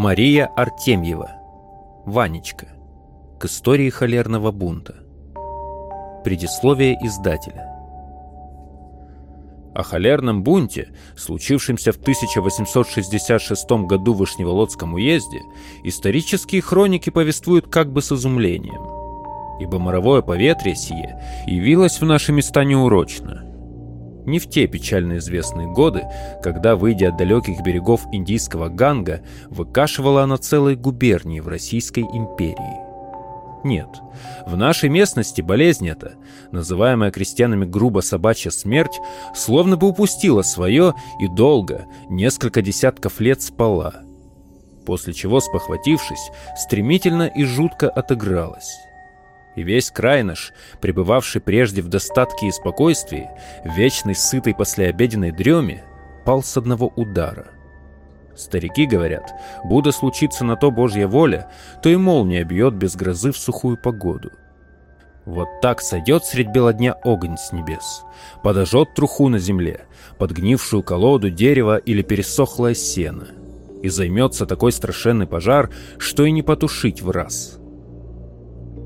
Мария Артемьева. Ванечка. К истории холерного бунта. Предисловие издателя. О холерном бунте, случившемся в 1866 году в Вышневолодском уезде, исторические хроники повествуют как бы с изумлением. Ибо моровое поветрие сие явилось в наши места неурочно – не в те печально известные годы, когда, выйдя от далеких берегов Индийского Ганга, выкашивала она целые губернии в Российской империи. Нет, в нашей местности болезнь эта, называемая крестьянами грубо собачья смерть, словно бы упустила свое и долго, несколько десятков лет спала. После чего, спохватившись, стремительно и жутко отыгралась и весь край наш, пребывавший прежде в достатке и спокойствии, вечной сытой послеобеденной дреме, пал с одного удара. Старики говорят, будто случится на то Божья воля, то и молния бьет без грозы в сухую погоду. Вот так сойдет средь бела дня огонь с небес, подожжет труху на земле, подгнившую колоду дерева или пересохлое сено, и займется такой страшенный пожар, что и не потушить в раз —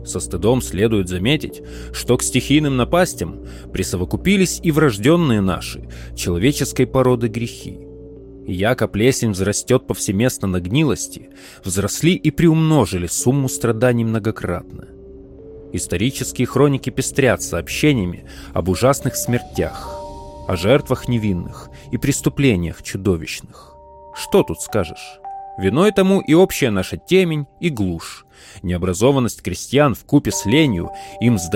со стыдом следует заметить, что к стихийным напастям присовокупились и врожденные наши, человеческой породы грехи. Яко плесень взрастет повсеместно на гнилости, взросли и приумножили сумму страданий многократно. Исторические хроники пестрят сообщениями об ужасных смертях, о жертвах невинных и преступлениях чудовищных. Что тут скажешь? Виной тому и общая наша темень и глушь, необразованность крестьян в купе с ленью им с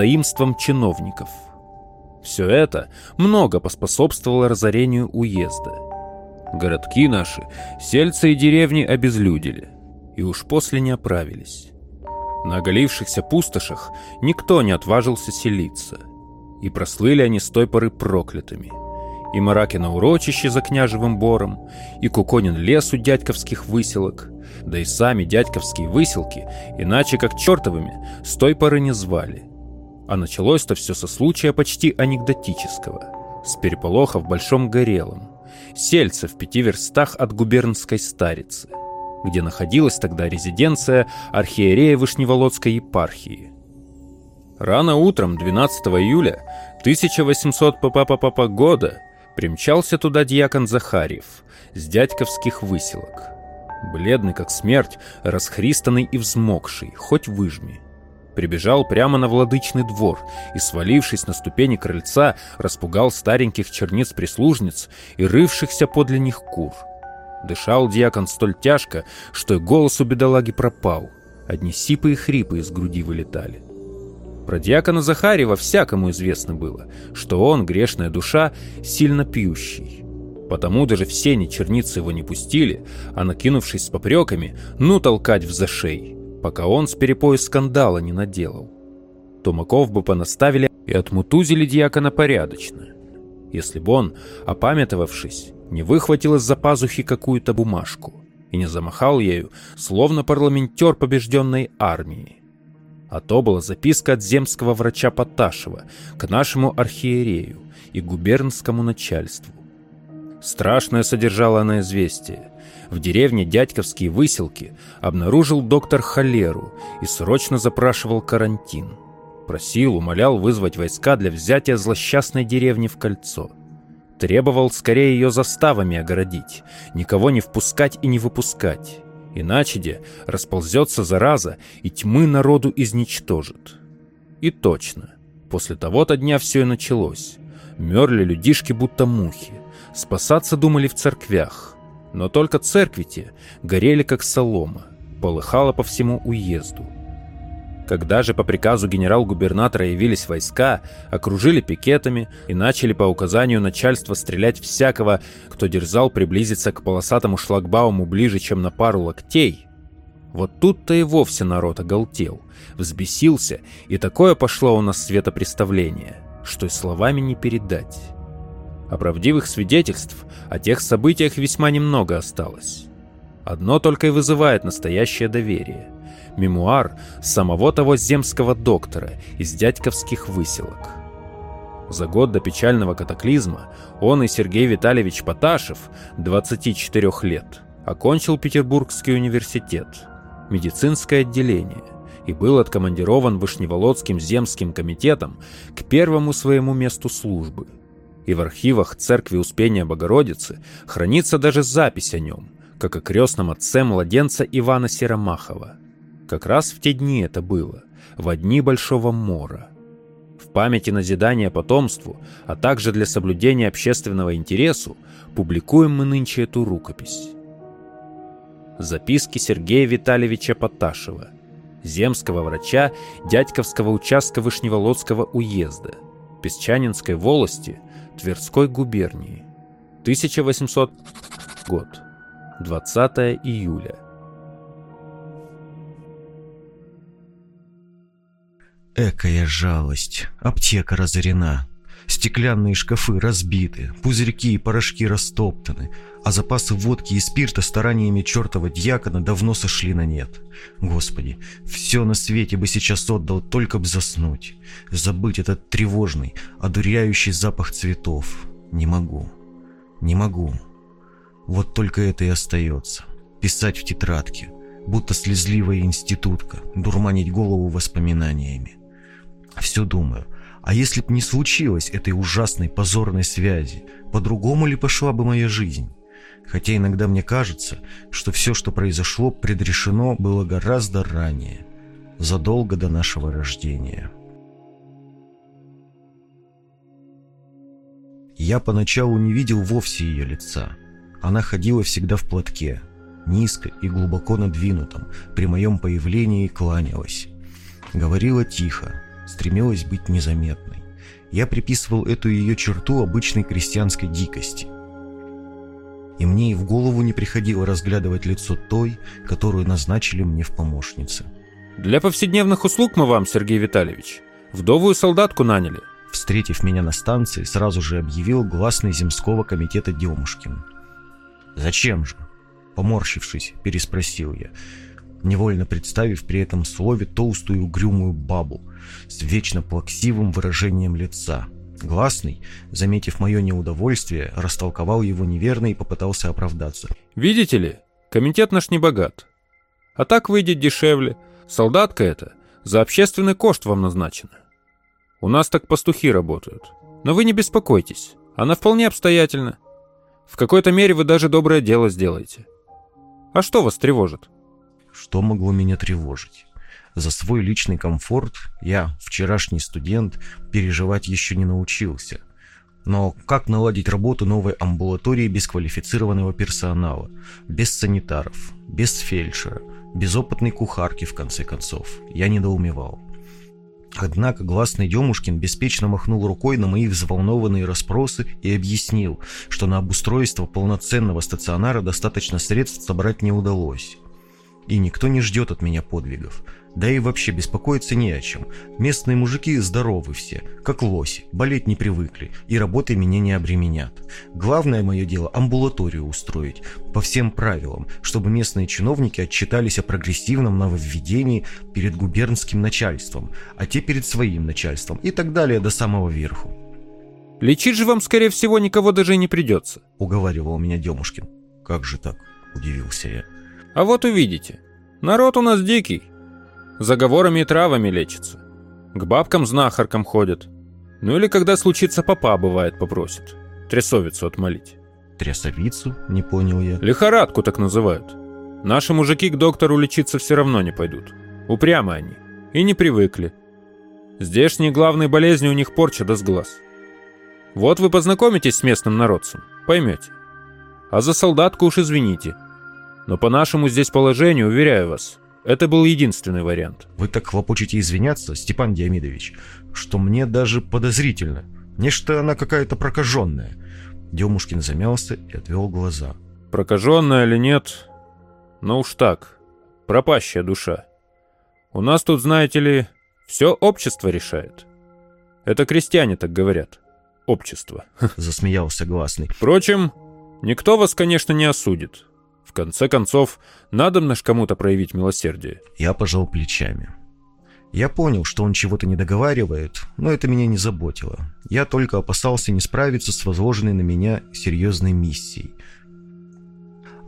чиновников. Все это много поспособствовало разорению уезда. Городки наши, сельцы и деревни обезлюдили, и уж после не оправились. На оголившихся пустошах никто не отважился селиться, и прослыли они с той поры проклятыми – и Маракино урочище за княжевым бором, и Куконин лес у дядьковских выселок, да и сами дядьковские выселки, иначе как чертовыми, с той поры не звали. А началось-то все со случая почти анекдотического, с переполоха в Большом Горелом, сельце в пяти верстах от губернской старицы, где находилась тогда резиденция архиерея Вышневолодской епархии. Рано утром 12 июля 1800 п года Примчался туда дьякон Захарьев с дядьковских выселок. Бледный как смерть, расхристанный и взмокший, хоть выжми. Прибежал прямо на владычный двор и, свалившись на ступени крыльца, распугал стареньких черниц-прислужниц и рывшихся подле них кур. Дышал дьякон столь тяжко, что и голос у бедолаги пропал. Одни сипы и хрипы из груди вылетали. Про диакона Захарьева всякому известно было, что он, грешная душа, сильно пьющий. Потому даже все черницы его не пустили, а накинувшись с попреками, ну толкать в зашей, пока он с перепоя скандала не наделал. Тумаков бы понаставили и отмутузили диакона порядочно, если бы он, опамятовавшись, не выхватил из-за пазухи какую-то бумажку и не замахал ею, словно парламентер побежденной армии. А то была записка от земского врача Поташева к нашему архиерею и губернскому начальству. Страшное содержало она известие. В деревне Дядьковские выселки обнаружил доктор холеру и срочно запрашивал карантин. Просил, умолял вызвать войска для взятия злосчастной деревни в кольцо. Требовал скорее ее заставами огородить, никого не впускать и не выпускать. Иначе де расползется зараза и тьмы народу изничтожит. И точно, после того-то дня все и началось. Мерли людишки будто мухи. Спасаться думали в церквях. Но только церкви те горели как солома. Полыхало по всему уезду. Когда же по приказу генерал-губернатора явились войска, окружили пикетами и начали по указанию начальства стрелять всякого, кто дерзал приблизиться к полосатому шлагбауму ближе, чем на пару локтей, вот тут-то и вовсе народ оголтел, взбесился, и такое пошло у нас светопреставление, что и словами не передать. А правдивых свидетельств о тех событиях весьма немного осталось. Одно только и вызывает настоящее доверие – мемуар самого того земского доктора из дядьковских выселок. За год до печального катаклизма он и Сергей Витальевич Поташев, 24 лет, Окончил Петербургский университет, медицинское отделение и был откомандирован Вышневолодским земским комитетом к первому своему месту службы. И в архивах Церкви Успения Богородицы хранится даже запись о нем, как о крестном отце младенца Ивана Серомахова. Как раз в те дни это было, в дни Большого Мора. В памяти назидания потомству, а также для соблюдения общественного интересу, публикуем мы нынче эту рукопись. Записки Сергея Витальевича Поташева, земского врача Дядьковского участка Вышневолодского уезда, Песчанинской волости, Тверской губернии. 1800 год. 20 июля. Экая жалость. Аптека разорена. Стеклянные шкафы разбиты, пузырьки и порошки растоптаны, а запасы водки и спирта стараниями чертова дьякона давно сошли на нет. Господи, все на свете бы сейчас отдал, только б заснуть. Забыть этот тревожный, одуряющий запах цветов. Не могу. Не могу. Вот только это и остается. Писать в тетрадке, будто слезливая институтка, дурманить голову воспоминаниями. Все думаю, а если б не случилось этой ужасной позорной связи, по-другому ли пошла бы моя жизнь? Хотя иногда мне кажется, что все, что произошло, предрешено было гораздо ранее, задолго до нашего рождения. Я поначалу не видел вовсе ее лица. Она ходила всегда в платке, низко и глубоко надвинутом, при моем появлении кланялась. Говорила тихо, стремилась быть незаметной. Я приписывал эту ее черту обычной крестьянской дикости. И мне и в голову не приходило разглядывать лицо той, которую назначили мне в помощнице. Для повседневных услуг мы вам, Сергей Витальевич, вдовую солдатку наняли. Встретив меня на станции, сразу же объявил гласный земского комитета Демушкин. «Зачем же?» Поморщившись, переспросил я невольно представив при этом слове толстую угрюмую бабу с вечно плаксивым выражением лица. Гласный, заметив мое неудовольствие, растолковал его неверно и попытался оправдаться. «Видите ли, комитет наш не богат. А так выйдет дешевле. Солдатка эта за общественный кошт вам назначена. У нас так пастухи работают. Но вы не беспокойтесь, она вполне обстоятельна. В какой-то мере вы даже доброе дело сделаете. А что вас тревожит?» Что могло меня тревожить? За свой личный комфорт я, вчерашний студент, переживать еще не научился. Но как наладить работу новой амбулатории без квалифицированного персонала, без санитаров, без фельдшера, без опытной кухарки, в конце концов, я недоумевал. Однако гласный Демушкин беспечно махнул рукой на мои взволнованные расспросы и объяснил, что на обустройство полноценного стационара достаточно средств собрать не удалось. И никто не ждет от меня подвигов. Да и вообще беспокоиться не о чем. Местные мужики здоровы все, как лоси, болеть не привыкли, и работы меня не обременят. Главное мое дело – амбулаторию устроить, по всем правилам, чтобы местные чиновники отчитались о прогрессивном нововведении перед губернским начальством, а те перед своим начальством и так далее до самого верху. «Лечить же вам, скорее всего, никого даже и не придется», – уговаривал меня Демушкин. «Как же так?» – удивился я. А вот увидите. Народ у нас дикий. Заговорами и травами лечится. К бабкам-знахаркам ходят. Ну или когда случится папа, бывает, попросит. Трясовицу отмолить. Трясовицу? Не понял я. Лихорадку так называют. Наши мужики к доктору лечиться все равно не пойдут. Упрямы они. И не привыкли. Здешние главные болезни у них порча да сглаз. Вот вы познакомитесь с местным народцем, поймете. А за солдатку уж извините – но по нашему здесь положению, уверяю вас, это был единственный вариант. Вы так хлопочете извиняться, Степан Диамидович, что мне даже подозрительно. Нечто она какая-то прокаженная. Демушкин замялся и отвел глаза. Прокаженная или нет, ну уж так, пропащая душа. У нас тут, знаете ли, все общество решает. Это крестьяне так говорят. Общество. Засмеялся гласный. Впрочем, никто вас, конечно, не осудит. В конце концов, надо наш кому-то проявить милосердие. Я пожал плечами. Я понял, что он чего-то не договаривает, но это меня не заботило. Я только опасался не справиться с возложенной на меня серьезной миссией.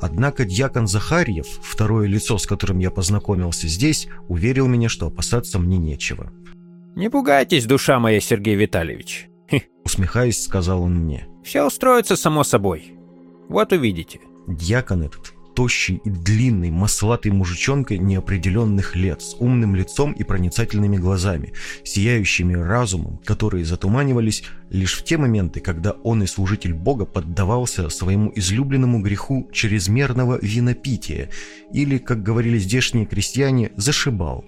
Однако дьякон Захарьев, второе лицо, с которым я познакомился здесь, уверил меня, что опасаться мне нечего. «Не пугайтесь, душа моя, Сергей Витальевич», — усмехаясь, сказал он мне. «Все устроится само собой. Вот увидите». Дьякон этот тощий и длинный, маслатый мужичонка неопределенных лет, с умным лицом и проницательными глазами, сияющими разумом, которые затуманивались лишь в те моменты, когда он и служитель Бога поддавался своему излюбленному греху чрезмерного винопития или, как говорили здешние крестьяне, зашибал.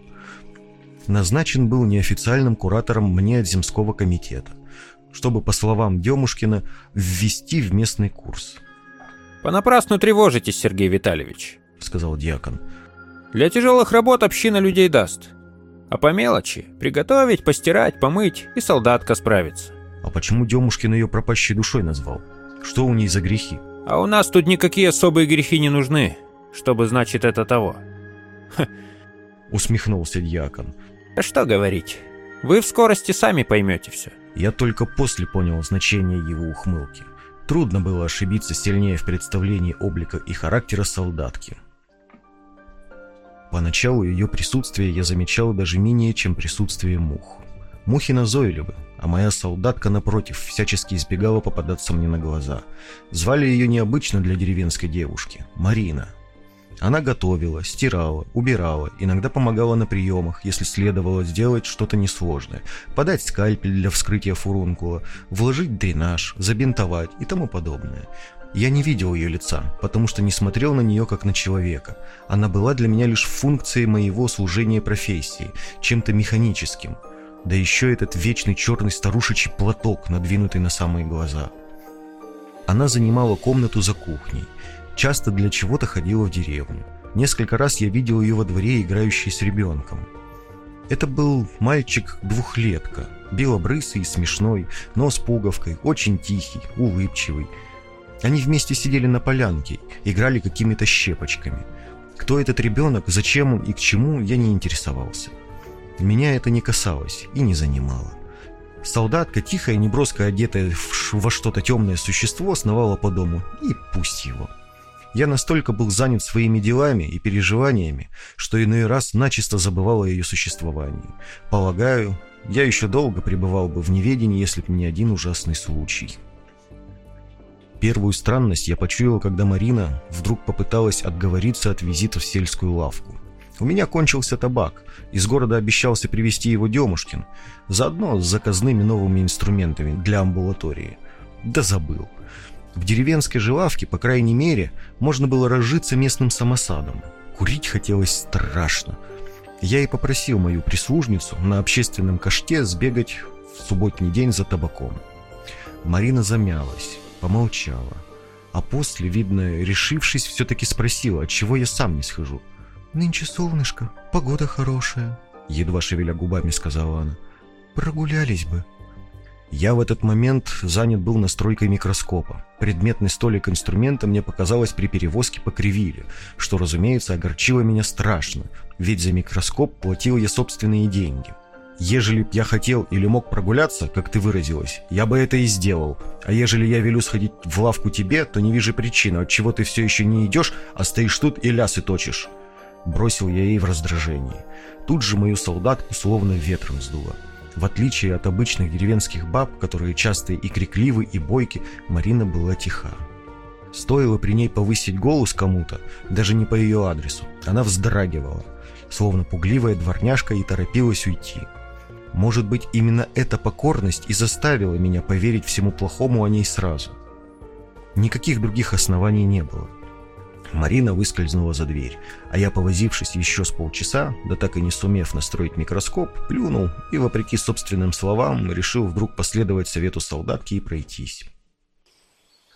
Назначен был неофициальным куратором мне от земского комитета, чтобы, по словам Демушкина, ввести в местный курс – «Понапрасну тревожитесь, Сергей Витальевич», — сказал дьякон. «Для тяжелых работ община людей даст. А по мелочи — приготовить, постирать, помыть, и солдатка справится». «А почему Демушкин ее пропащей душой назвал? Что у ней за грехи?» «А у нас тут никакие особые грехи не нужны, чтобы, значит, это того». Ха. Усмехнулся дьякон. «А что говорить? Вы в скорости сами поймете все». Я только после понял значение его ухмылки. Трудно было ошибиться сильнее в представлении облика и характера солдатки. Поначалу ее присутствие я замечал даже менее, чем присутствие мух. Мухи назойливы, а моя солдатка, напротив, всячески избегала попадаться мне на глаза. Звали ее необычно для деревенской девушки – Марина – она готовила, стирала, убирала, иногда помогала на приемах, если следовало сделать что-то несложное, подать скальпель для вскрытия фурункула, вложить дренаж, забинтовать и тому подобное. Я не видел ее лица, потому что не смотрел на нее как на человека. Она была для меня лишь функцией моего служения профессии, чем-то механическим. Да еще этот вечный черный старушечий платок, надвинутый на самые глаза. Она занимала комнату за кухней – часто для чего-то ходила в деревню. Несколько раз я видел ее во дворе, играющей с ребенком. Это был мальчик-двухлетка, белобрысый смешной, но с пуговкой, очень тихий, улыбчивый. Они вместе сидели на полянке, играли какими-то щепочками. Кто этот ребенок, зачем он и к чему, я не интересовался. Меня это не касалось и не занимало. Солдатка, тихая, неброско одетая во что-то темное существо, сновала по дому, и пусть его. Я настолько был занят своими делами и переживаниями, что иной раз начисто забывал о ее существовании. Полагаю, я еще долго пребывал бы в неведении, если бы не один ужасный случай. Первую странность я почуял, когда Марина вдруг попыталась отговориться от визита в сельскую лавку. У меня кончился табак, из города обещался привезти его Демушкин, заодно с заказными новыми инструментами для амбулатории. Да забыл. В деревенской же лавке, по крайней мере, можно было разжиться местным самосадом. Курить хотелось страшно. Я и попросил мою прислужницу на общественном каште сбегать в субботний день за табаком. Марина замялась, помолчала, а после, видно, решившись, все-таки спросила, от чего я сам не схожу. «Нынче солнышко, погода хорошая», — едва шевеля губами сказала она. «Прогулялись бы». Я в этот момент занят был настройкой микроскопа. Предметный столик инструмента мне показалось при перевозке покривили, что, разумеется, огорчило меня страшно, ведь за микроскоп платил я собственные деньги. Ежели б я хотел или мог прогуляться, как ты выразилась, я бы это и сделал. А ежели я велю сходить в лавку тебе, то не вижу причины, от чего ты все еще не идешь, а стоишь тут и лясы точишь. Бросил я ей в раздражении. Тут же мою солдатку словно ветром сдуло. В отличие от обычных деревенских баб, которые часто и крикливы, и бойки, Марина была тиха. Стоило при ней повысить голос кому-то, даже не по ее адресу, она вздрагивала, словно пугливая дворняжка и торопилась уйти. Может быть, именно эта покорность и заставила меня поверить всему плохому о ней сразу. Никаких других оснований не было. Марина выскользнула за дверь, а я, повозившись еще с полчаса, да так и не сумев настроить микроскоп, плюнул и, вопреки собственным словам, решил вдруг последовать совету солдатки и пройтись.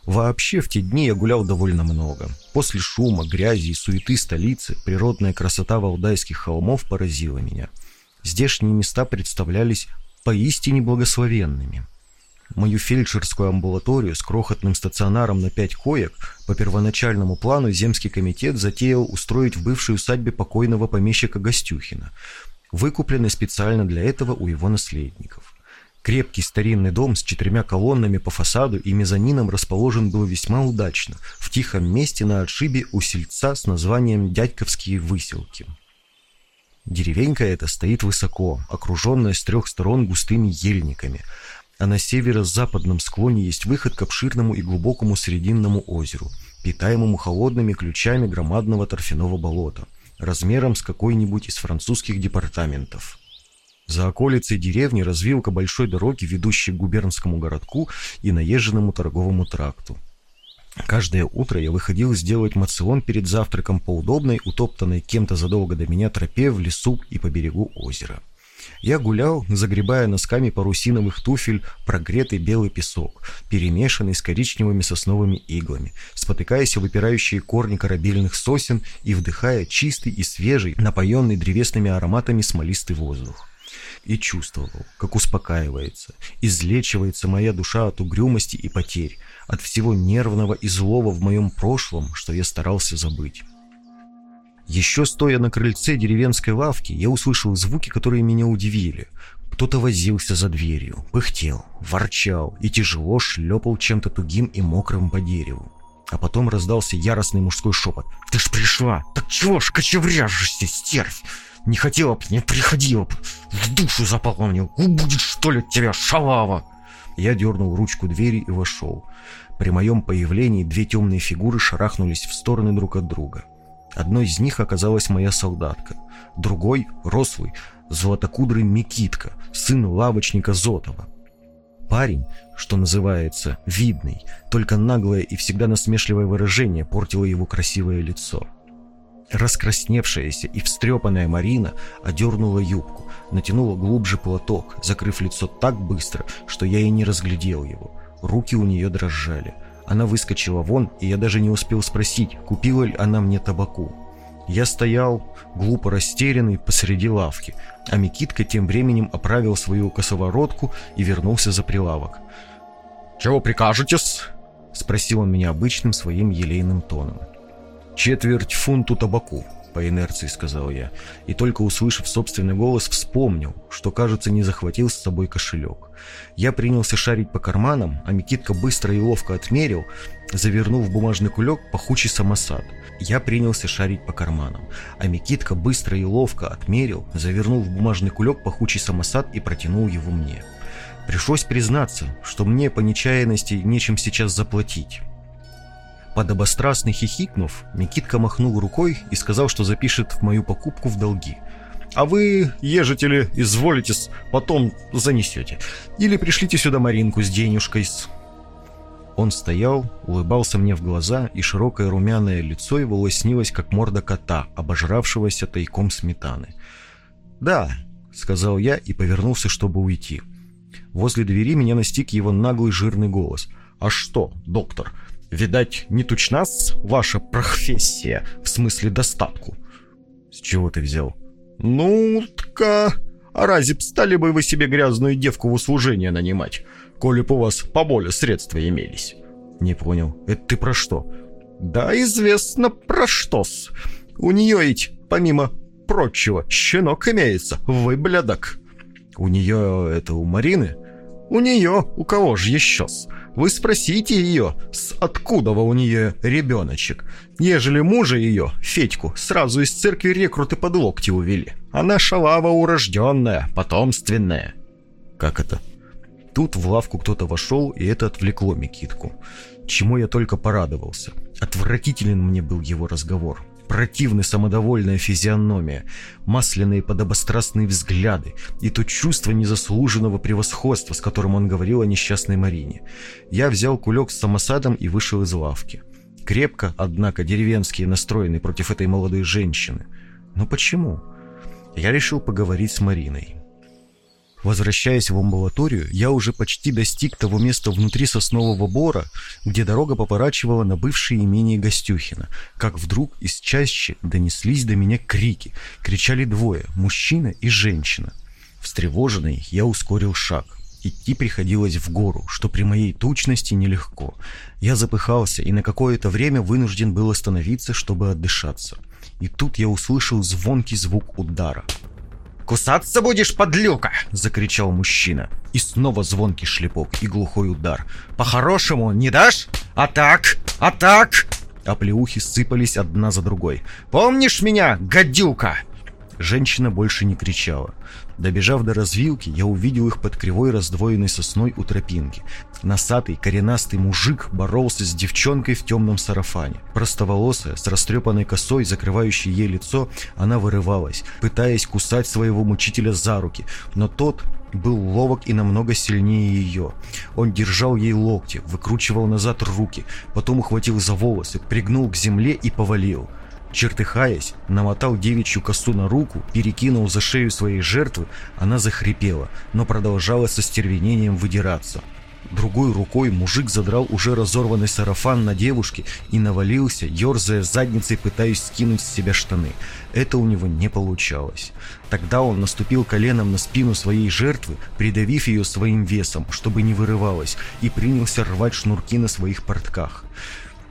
Вообще, в те дни я гулял довольно много. После шума, грязи и суеты столицы природная красота валдайских холмов поразила меня. Здешние места представлялись поистине благословенными – Мою фельдшерскую амбулаторию с крохотным стационаром на пять коек по первоначальному плану земский комитет затеял устроить в бывшей усадьбе покойного помещика Гостюхина, выкупленной специально для этого у его наследников. Крепкий старинный дом с четырьмя колоннами по фасаду и мезонином расположен был весьма удачно, в тихом месте на отшибе у сельца с названием «Дядьковские выселки». Деревенька эта стоит высоко, окруженная с трех сторон густыми ельниками, а на северо-западном склоне есть выход к обширному и глубокому срединному озеру, питаемому холодными ключами громадного торфяного болота, размером с какой-нибудь из французских департаментов. За околицей деревни развилка большой дороги, ведущей к губернскому городку и наезженному торговому тракту. Каждое утро я выходил сделать мацион перед завтраком по удобной, утоптанной кем-то задолго до меня тропе в лесу и по берегу озера. Я гулял, загребая носками парусиновых туфель прогретый белый песок, перемешанный с коричневыми сосновыми иглами, спотыкаясь о выпирающие корни корабельных сосен и вдыхая чистый и свежий, напоенный древесными ароматами смолистый воздух и чувствовал, как успокаивается, излечивается моя душа от угрюмости и потерь, от всего нервного и злого в моем прошлом, что я старался забыть. Еще стоя на крыльце деревенской лавки, я услышал звуки, которые меня удивили. Кто-то возился за дверью, пыхтел, ворчал и тяжело шлепал чем-то тугим и мокрым по дереву. А потом раздался яростный мужской шепот. «Ты ж пришла! Так чего ж кочевряжешься, стервь? Не хотела б, не приходила б. В душу мне. Убудет, что ли, от тебя, шалава!» Я дернул ручку двери и вошел. При моем появлении две темные фигуры шарахнулись в стороны друг от друга. Одной из них оказалась моя солдатка, другой — рослый, золотокудрый Микитка, сын лавочника Зотова. Парень, что называется, видный, только наглое и всегда насмешливое выражение портило его красивое лицо. Раскрасневшаяся и встрепанная Марина одернула юбку, натянула глубже платок, закрыв лицо так быстро, что я и не разглядел его. Руки у нее дрожали. Она выскочила вон, и я даже не успел спросить, купила ли она мне табаку. Я стоял, глупо растерянный, посреди лавки, а Микитка тем временем оправил свою косоворотку и вернулся за прилавок. «Чего прикажетесь?» — спросил он меня обычным своим елейным тоном. «Четверть фунту табаку», — по инерции сказал я, и только услышав собственный голос, вспомнил, что, кажется, не захватил с собой кошелек. Я принялся шарить по карманам, а Микитка быстро и ловко отмерил, завернув в бумажный кулек пахучий самосад. Я принялся шарить по карманам, а Микитка быстро и ловко отмерил, завернул в бумажный кулек пахучий самосад и протянул его мне. Пришлось признаться, что мне по нечаянности нечем сейчас заплатить. Подобострастно хихикнув, Никитка махнул рукой и сказал, что запишет мою покупку в долги. А вы, ежели изволитесь, потом занесете. Или пришлите сюда Маринку с денежкой. Он стоял, улыбался мне в глаза, и широкое румяное лицо его лоснилось, как морда кота, обожравшегося тайком сметаны. «Да», — сказал я и повернулся, чтобы уйти. Возле двери меня настиг его наглый жирный голос. «А что, доктор, Видать, не тучна-с ваша профессия, в смысле достатку. С чего ты взял? Ну-ка, а разве стали бы вы себе грязную девку в услужение нанимать, коли б у вас поболее средства имелись? Не понял, это ты про что? Да, известно про что-с. У нее ведь, помимо прочего, щенок имеется, выблядок. У нее это у Марины? У нее, у кого же еще-с? Вы спросите ее, с откуда у нее ребеночек. Ежели мужа ее, Федьку, сразу из церкви рекруты под локти увели. Она шалава урожденная, потомственная. Как это? Тут в лавку кто-то вошел, и это отвлекло Микитку. Чему я только порадовался. Отвратителен мне был его разговор противная самодовольная физиономия, масляные подобострастные взгляды и то чувство незаслуженного превосходства, с которым он говорил о несчастной Марине. Я взял кулек с самосадом и вышел из лавки. Крепко, однако, деревенские настроены против этой молодой женщины. Но почему? Я решил поговорить с Мариной. Возвращаясь в амбулаторию, я уже почти достиг того места внутри соснового бора, где дорога поворачивала на бывшее имение Гостюхина, как вдруг из чаще донеслись до меня крики. Кричали двое – мужчина и женщина. Встревоженный, я ускорил шаг. Идти приходилось в гору, что при моей тучности нелегко. Я запыхался и на какое-то время вынужден был остановиться, чтобы отдышаться. И тут я услышал звонкий звук удара – «Кусаться будешь, подлюка!» — закричал мужчина. И снова звонкий шлепок и глухой удар. «По-хорошему не дашь? А так? А так?» Оплеухи сыпались одна за другой. «Помнишь меня, гадюка?» Женщина больше не кричала. Добежав до развилки, я увидел их под кривой раздвоенной сосной у тропинки. Носатый, коренастый мужик боролся с девчонкой в темном сарафане. Простоволосая, с растрепанной косой, закрывающей ей лицо, она вырывалась, пытаясь кусать своего мучителя за руки, но тот был ловок и намного сильнее ее. Он держал ей локти, выкручивал назад руки, потом ухватил за волосы, пригнул к земле и повалил. Чертыхаясь, намотал девичью косу на руку, перекинул за шею своей жертвы, она захрипела, но продолжала со стервенением выдираться. Другой рукой мужик задрал уже разорванный сарафан на девушке и навалился, ерзая задницей, пытаясь скинуть с себя штаны. Это у него не получалось. Тогда он наступил коленом на спину своей жертвы, придавив ее своим весом, чтобы не вырывалась, и принялся рвать шнурки на своих портках.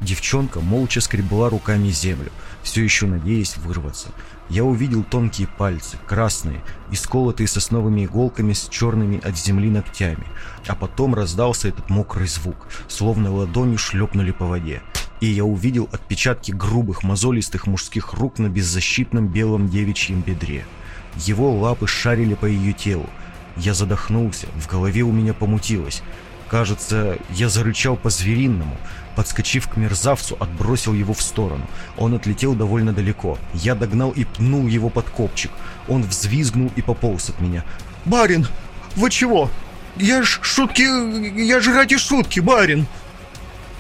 Девчонка молча скребла руками землю, все еще надеясь вырваться. Я увидел тонкие пальцы, красные, исколотые сосновыми иголками с черными от земли ногтями. А потом раздался этот мокрый звук, словно ладонью шлепнули по воде. И я увидел отпечатки грубых, мозолистых мужских рук на беззащитном белом девичьем бедре. Его лапы шарили по ее телу. Я задохнулся, в голове у меня помутилось. Кажется, я зарычал по-звериному, Подскочив к мерзавцу, отбросил его в сторону. Он отлетел довольно далеко. Я догнал и пнул его под копчик. Он взвизгнул и пополз от меня. «Барин, вы чего? Я ж шутки... Я ж ради шутки, барин!»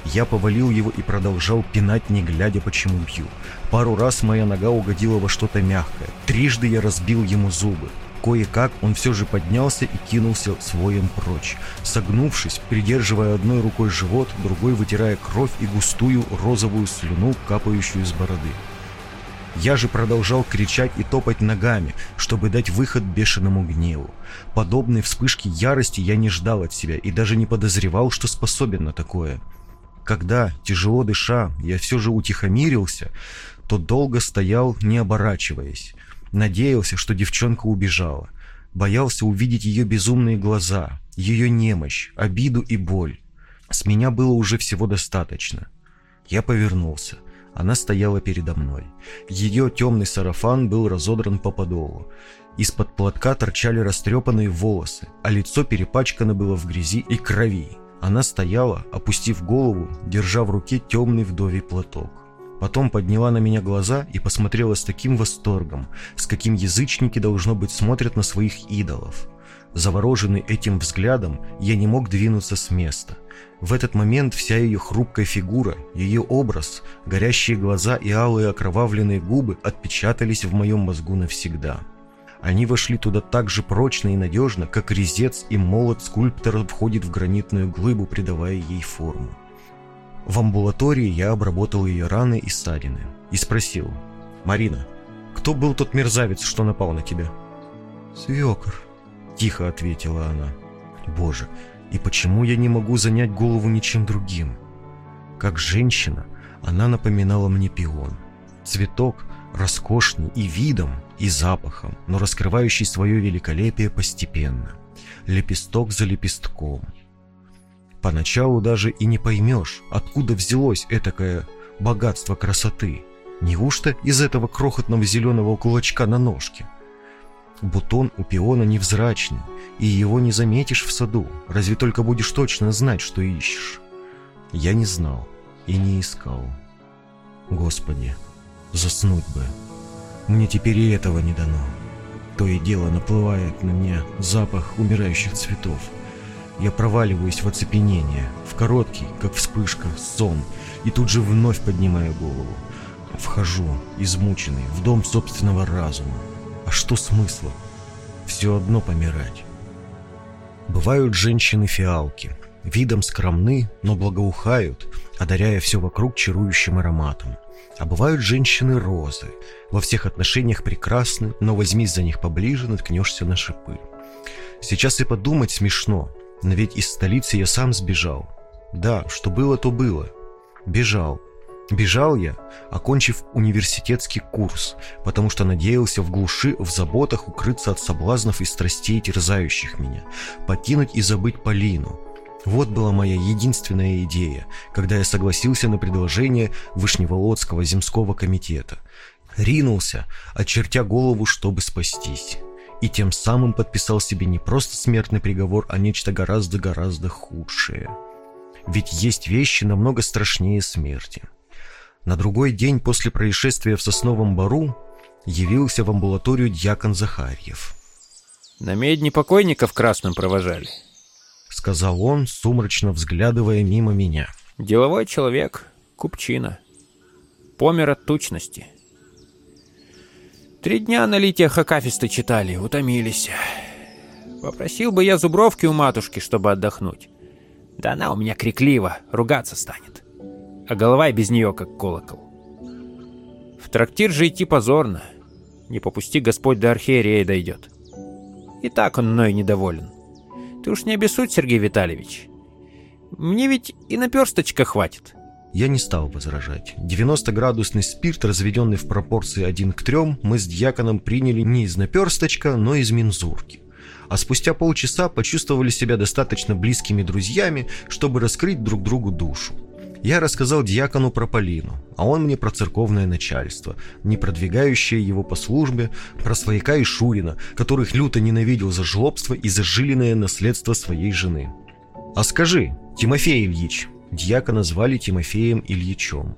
Я повалил его и продолжал пинать, не глядя, почему бью. Пару раз моя нога угодила во что-то мягкое. Трижды я разбил ему зубы. Кое-как он все же поднялся и кинулся своем прочь. Согнувшись, придерживая одной рукой живот, другой вытирая кровь и густую розовую слюну, капающую из бороды. Я же продолжал кричать и топать ногами, чтобы дать выход бешеному гневу. Подобной вспышки ярости я не ждал от себя и даже не подозревал, что способен на такое. Когда, тяжело дыша, я все же утихомирился, то долго стоял, не оборачиваясь. Надеялся, что девчонка убежала. Боялся увидеть ее безумные глаза, ее немощь, обиду и боль. С меня было уже всего достаточно. Я повернулся. Она стояла передо мной. Ее темный сарафан был разодран по подолу. Из-под платка торчали растрепанные волосы, а лицо перепачкано было в грязи и крови. Она стояла, опустив голову, держа в руке темный вдовий платок. Потом подняла на меня глаза и посмотрела с таким восторгом, с каким язычники, должно быть, смотрят на своих идолов. Завороженный этим взглядом, я не мог двинуться с места. В этот момент вся ее хрупкая фигура, ее образ, горящие глаза и алые окровавленные губы отпечатались в моем мозгу навсегда. Они вошли туда так же прочно и надежно, как резец и молот скульптора входит в гранитную глыбу, придавая ей форму. В амбулатории я обработал ее раны и ссадины и спросил. «Марина, кто был тот мерзавец, что напал на тебя?» «Свекр», — тихо ответила она. «Боже, и почему я не могу занять голову ничем другим?» Как женщина, она напоминала мне пион. Цветок, роскошный и видом, и запахом, но раскрывающий свое великолепие постепенно. Лепесток за лепестком — Поначалу даже и не поймешь, откуда взялось этакое богатство красоты. Неужто из этого крохотного зеленого кулачка на ножке? Бутон у пиона невзрачный, и его не заметишь в саду, разве только будешь точно знать, что ищешь. Я не знал и не искал. Господи, заснуть бы. Мне теперь и этого не дано. То и дело наплывает на меня запах умирающих цветов. Я проваливаюсь в оцепенение, в короткий, как вспышка, сон, и тут же вновь поднимаю голову. Вхожу, измученный, в дом собственного разума. А что смысла? Все одно помирать. Бывают женщины-фиалки, видом скромны, но благоухают, одаряя все вокруг чарующим ароматом. А бывают женщины-розы, во всех отношениях прекрасны, но возьмись за них поближе, наткнешься на шипы. Сейчас и подумать смешно, но ведь из столицы я сам сбежал. Да, что было, то было. Бежал. Бежал я, окончив университетский курс, потому что надеялся в глуши, в заботах укрыться от соблазнов и страстей, терзающих меня, покинуть и забыть Полину. Вот была моя единственная идея, когда я согласился на предложение Вышневолодского земского комитета. Ринулся, очертя голову, чтобы спастись. И тем самым подписал себе не просто смертный приговор, а нечто гораздо-гораздо худшее. Ведь есть вещи намного страшнее смерти. На другой день после происшествия в Сосновом Бару явился в амбулаторию дьякон Захарьев. «На медне покойников красным провожали», — сказал он, сумрачно взглядывая мимо меня. «Деловой человек, купчина. Помер от тучности. Три дня на литиях акафисты читали, утомились. Попросил бы я зубровки у матушки, чтобы отдохнуть. Да она у меня криклива, ругаться станет а голова и без нее как колокол. В трактир же идти позорно. Не попусти Господь до архиерея дойдет. И так он мной недоволен. Ты уж не обессудь, Сергей Витальевич. Мне ведь и наперсточка хватит. Я не стал возражать. 90-градусный спирт, разведенный в пропорции 1 к 3, мы с дьяконом приняли не из наперсточка, но из мензурки. А спустя полчаса почувствовали себя достаточно близкими друзьями, чтобы раскрыть друг другу душу. Я рассказал дьякону про Полину, а он мне про церковное начальство, не продвигающее его по службе, про свояка и Шурина, которых люто ненавидел за жлобство и за жилиное наследство своей жены. «А скажи, Тимофей Ильич», дьякона звали Тимофеем Ильичом,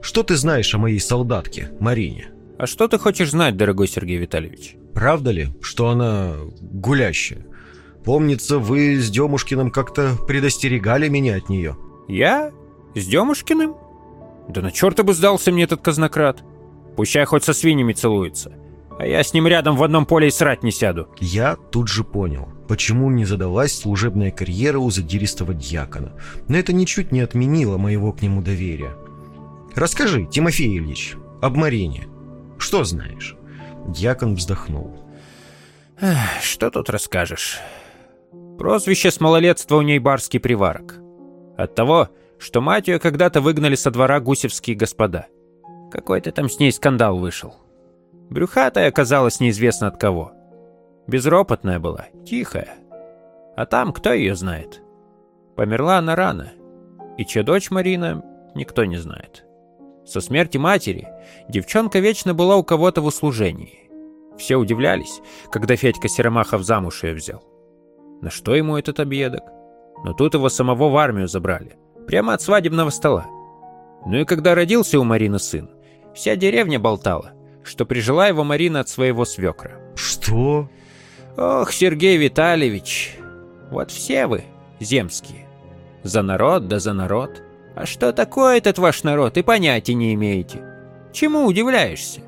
«что ты знаешь о моей солдатке, Марине?» «А что ты хочешь знать, дорогой Сергей Витальевич?» «Правда ли, что она гулящая? Помнится, вы с Демушкиным как-то предостерегали меня от нее». «Я? С Демушкиным? Да на черта бы сдался мне этот казнократ. Пущай хоть со свиньями целуется. А я с ним рядом в одном поле и срать не сяду. Я тут же понял, почему не задалась служебная карьера у задиристого дьякона. Но это ничуть не отменило моего к нему доверия. Расскажи, Тимофей Ильич, об Марине. Что знаешь? Дьякон вздохнул. Что тут расскажешь? Прозвище с малолетства у ней барский приварок. Оттого что мать ее когда-то выгнали со двора гусевские господа. Какой-то там с ней скандал вышел. Брюхатая оказалась неизвестно от кого. Безропотная была, тихая. А там кто ее знает? Померла она рано. И чья дочь Марина, никто не знает. Со смерти матери девчонка вечно была у кого-то в услужении. Все удивлялись, когда Федька Серомахов замуж ее взял. На что ему этот объедок? Но тут его самого в армию забрали. Прямо от свадебного стола. Ну и когда родился у Марины сын, вся деревня болтала, что прижила его Марина от своего свекра. Что? Ох, Сергей Витальевич, вот все вы, земские. За народ да за народ. А что такое этот ваш народ, и понятия не имеете. Чему удивляешься?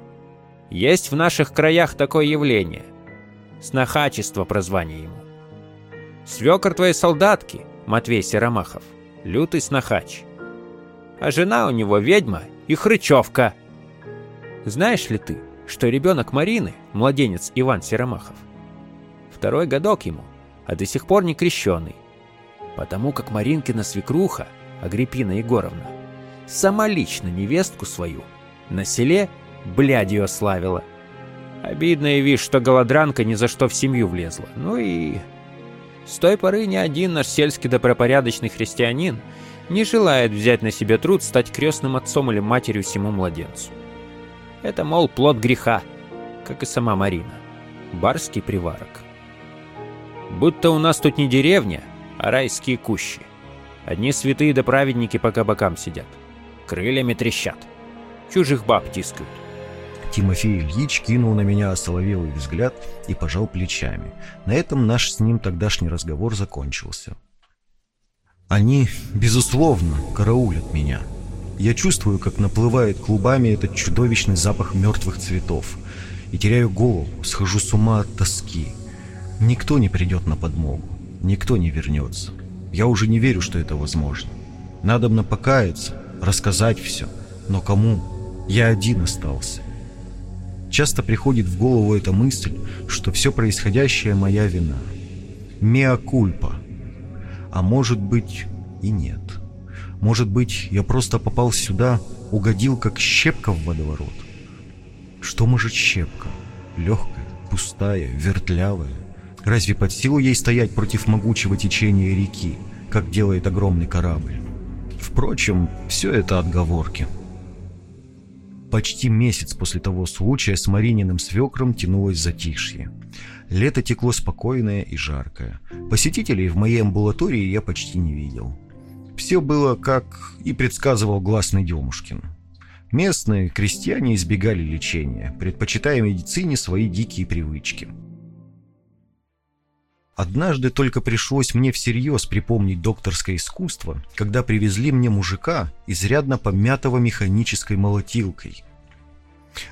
Есть в наших краях такое явление. Снохачество прозвание ему. Свекор твоей солдатки, Матвей Серомахов, лютый снохач. А жена у него ведьма и хрычевка. Знаешь ли ты, что ребенок Марины, младенец Иван Серомахов, второй годок ему, а до сих пор не крещеный, потому как Маринкина свекруха, Агриппина Егоровна, сама лично невестку свою на селе блядью ославила. Обидно и видишь, что голодранка ни за что в семью влезла. Ну и с той поры ни один наш сельский добропорядочный христианин не желает взять на себя труд стать крестным отцом или матерью всему младенцу. Это, мол, плод греха, как и сама Марина. Барский приварок. Будто у нас тут не деревня, а райские кущи. Одни святые да праведники по кабакам сидят. Крыльями трещат. Чужих баб тискают. Тимофей Ильич кинул на меня осоловелый взгляд и пожал плечами. На этом наш с ним тогдашний разговор закончился. Они, безусловно, караулят меня. Я чувствую, как наплывает клубами этот чудовищный запах мертвых цветов. И теряю голову, схожу с ума от тоски. Никто не придет на подмогу. Никто не вернется. Я уже не верю, что это возможно. Надо мне покаяться, рассказать все. Но кому? Я один остался. Часто приходит в голову эта мысль, что все происходящее моя вина. Меа кульпа. А может быть и нет. Может быть, я просто попал сюда угодил как щепка в водоворот. Что может щепка? Легкая, пустая, вертлявая. Разве под силу ей стоять против могучего течения реки, как делает огромный корабль? Впрочем, все это отговорки. Почти месяц после того случая с Марининым свекром тянулось затишье. Лето текло спокойное и жаркое. Посетителей в моей амбулатории я почти не видел. Все было, как и предсказывал гласный Демушкин. Местные крестьяне избегали лечения, предпочитая медицине свои дикие привычки. Однажды только пришлось мне всерьез припомнить докторское искусство, когда привезли мне мужика, изрядно помятого механической молотилкой.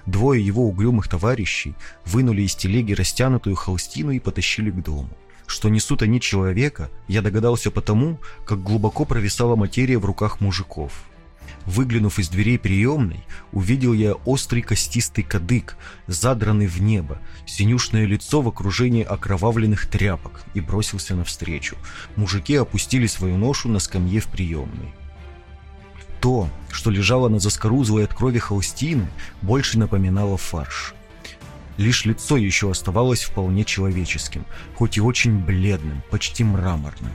Двое его угрюмых товарищей вынули из телеги растянутую холстину и потащили к дому. Что несут они человека, я догадался потому, как глубоко провисала материя в руках мужиков. Выглянув из дверей приемной, увидел я острый костистый кадык, задранный в небо, синюшное лицо в окружении окровавленных тряпок и бросился навстречу. Мужики опустили свою ношу на скамье в приемной. То, что лежало на заскорузлой от крови холстины, больше напоминало фарш. Лишь лицо еще оставалось вполне человеческим, хоть и очень бледным, почти мраморным.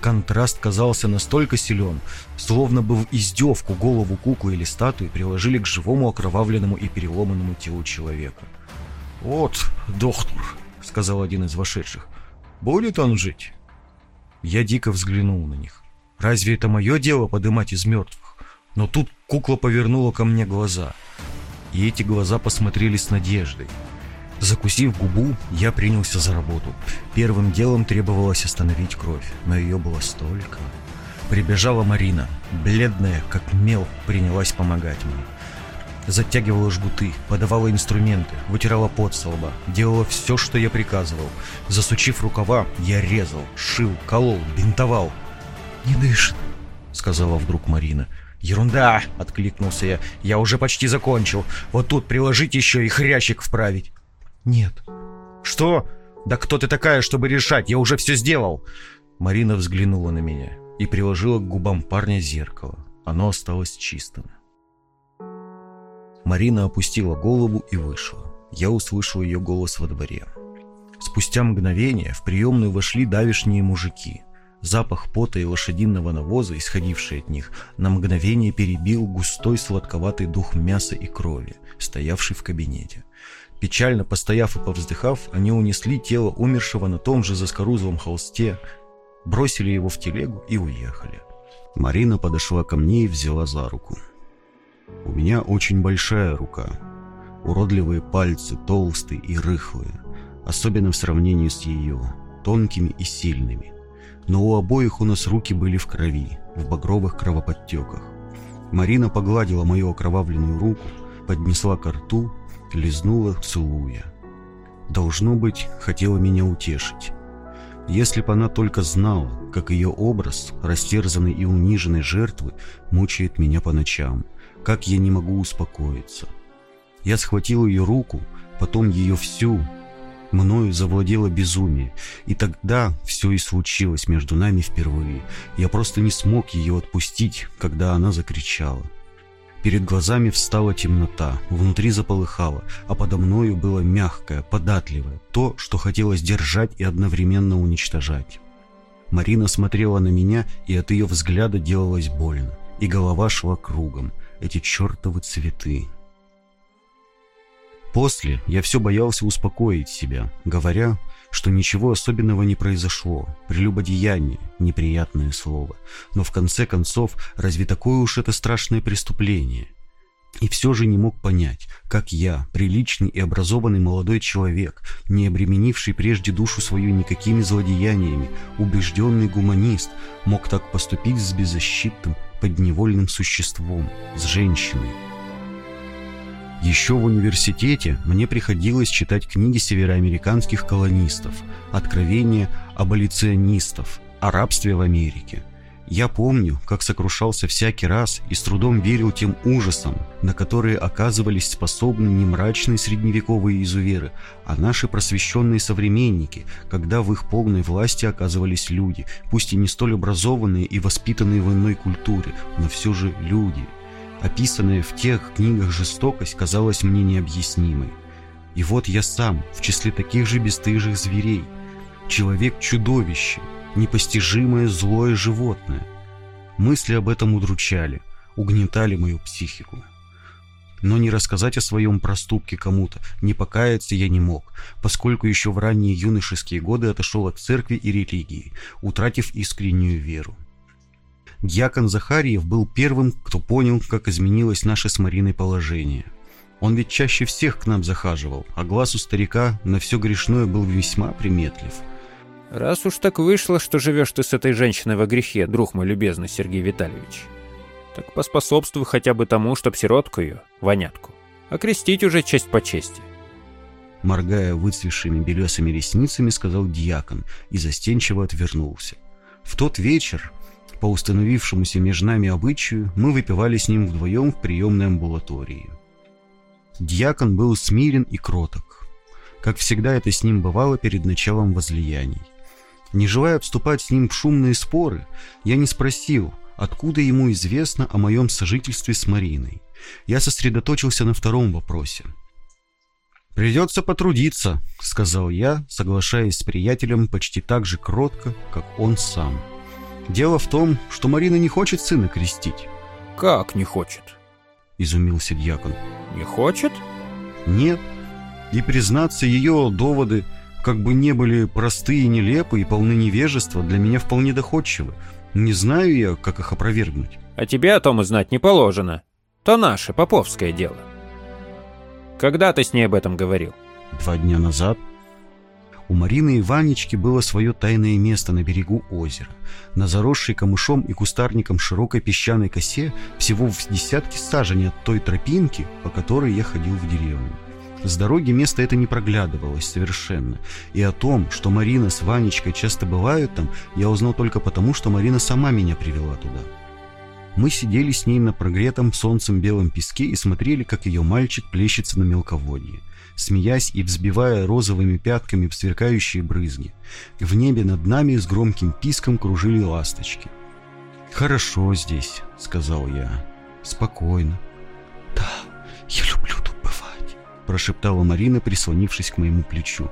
Контраст казался настолько силен, словно бы в издевку голову куклы или статуи приложили к живому окровавленному и переломанному телу человека. «Вот, доктор», — сказал один из вошедших, — «будет он жить?» Я дико взглянул на них. «Разве это мое дело подымать из мертвых?» Но тут кукла повернула ко мне глаза, и эти глаза посмотрели с надеждой. Закусив губу, я принялся за работу. Первым делом требовалось остановить кровь, но ее было столько. Прибежала Марина, бледная, как мел, принялась помогать мне. Затягивала жгуты, подавала инструменты, вытирала пот со лба, делала все, что я приказывал. Засучив рукава, я резал, шил, колол, бинтовал. «Не дышит», — сказала вдруг Марина. «Ерунда!» — откликнулся я. «Я уже почти закончил. Вот тут приложить еще и хрящик вправить». «Нет». «Что? Да кто ты такая, чтобы решать? Я уже все сделал!» Марина взглянула на меня и приложила к губам парня зеркало. Оно осталось чистым. Марина опустила голову и вышла. Я услышал ее голос во дворе. Спустя мгновение в приемную вошли давишние мужики. Запах пота и лошадиного навоза, исходивший от них, на мгновение перебил густой сладковатый дух мяса и крови, стоявший в кабинете. Печально постояв и повздыхав, они унесли тело умершего на том же заскорузлом холсте, бросили его в телегу и уехали. Марина подошла ко мне и взяла за руку. У меня очень большая рука. Уродливые пальцы, толстые и рыхлые, особенно в сравнении с ее, тонкими и сильными. Но у обоих у нас руки были в крови, в багровых кровоподтеках. Марина погладила мою окровавленную руку, поднесла ко рту лизнула, целуя. Должно быть, хотела меня утешить. Если бы она только знала, как ее образ, растерзанной и униженной жертвы, мучает меня по ночам, как я не могу успокоиться. Я схватил ее руку, потом ее всю. Мною завладело безумие, и тогда все и случилось между нами впервые. Я просто не смог ее отпустить, когда она закричала. Перед глазами встала темнота, внутри заполыхало, а подо мною было мягкое, податливое, то, что хотелось держать и одновременно уничтожать. Марина смотрела на меня, и от ее взгляда делалось больно, и голова шла кругом. Эти чертовы цветы. После я все боялся успокоить себя, говоря, что ничего особенного не произошло, прелюбодеяние, неприятное слово. Но в конце концов, разве такое уж это страшное преступление? И все же не мог понять, как я, приличный и образованный молодой человек, не обременивший прежде душу свою никакими злодеяниями, убежденный гуманист, мог так поступить с беззащитным, подневольным существом, с женщиной. Еще в университете мне приходилось читать книги североамериканских колонистов, откровения аболиционистов о рабстве в Америке. Я помню, как сокрушался всякий раз и с трудом верил тем ужасам, на которые оказывались способны не мрачные средневековые изуверы, а наши просвещенные современники, когда в их полной власти оказывались люди, пусть и не столь образованные и воспитанные в иной культуре, но все же люди – Описанная в тех книгах жестокость казалась мне необъяснимой. И вот я сам, в числе таких же бесстыжих зверей, человек-чудовище, непостижимое злое животное. Мысли об этом удручали, угнетали мою психику. Но не рассказать о своем проступке кому-то, не покаяться я не мог, поскольку еще в ранние юношеские годы отошел от церкви и религии, утратив искреннюю веру. Дьякон Захарьев был первым, кто понял, как изменилось наше с Мариной положение. Он ведь чаще всех к нам захаживал, а глаз у старика на все грешное был весьма приметлив. «Раз уж так вышло, что живешь ты с этой женщиной во грехе, друг мой любезный Сергей Витальевич, так поспособствуй хотя бы тому, чтоб сиротку ее, вонятку, окрестить уже честь по чести». Моргая выцвевшими белесыми ресницами, сказал дьякон и застенчиво отвернулся. В тот вечер по установившемуся между нами обычаю, мы выпивали с ним вдвоем в приемной амбулатории. Дьякон был смирен и кроток. Как всегда это с ним бывало перед началом возлияний. Не желая вступать с ним в шумные споры, я не спросил, откуда ему известно о моем сожительстве с Мариной. Я сосредоточился на втором вопросе. «Придется потрудиться», — сказал я, соглашаясь с приятелем почти так же кротко, как он сам. Дело в том, что Марина не хочет сына крестить. Как не хочет? Изумился дьякон. Не хочет? Нет. И признаться, ее доводы, как бы не были простые и нелепы и полны невежества, для меня вполне доходчивы. Не знаю я, как их опровергнуть. А тебе о том и знать не положено. То наше, поповское дело. Когда ты с ней об этом говорил? Два дня назад. У Марины и Ванечки было свое тайное место на берегу озера, на заросшей камышом и кустарником широкой песчаной косе всего в десятки саженей от той тропинки, по которой я ходил в деревню. С дороги место это не проглядывалось совершенно, и о том, что Марина с Ванечкой часто бывают там, я узнал только потому, что Марина сама меня привела туда. Мы сидели с ней на прогретом солнцем белом песке и смотрели, как ее мальчик плещется на мелководье смеясь и взбивая розовыми пятками сверкающие брызги. В небе над нами с громким писком кружили ласточки. «Хорошо здесь», — сказал я. «Спокойно». «Да, я люблю тут бывать», — прошептала Марина, прислонившись к моему плечу.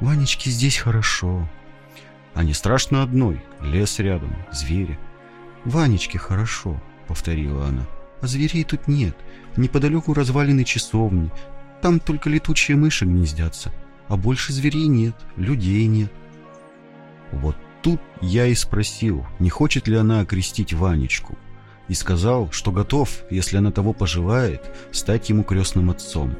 «Ванечке здесь хорошо». «А не страшно одной. Лес рядом, звери». «Ванечке хорошо», — повторила она. «А зверей тут нет. Неподалеку развалины часовни, там только летучие мыши гнездятся, а больше зверей нет, людей нет. Вот тут я и спросил, не хочет ли она окрестить Ванечку, и сказал, что готов, если она того пожелает, стать ему крестным отцом.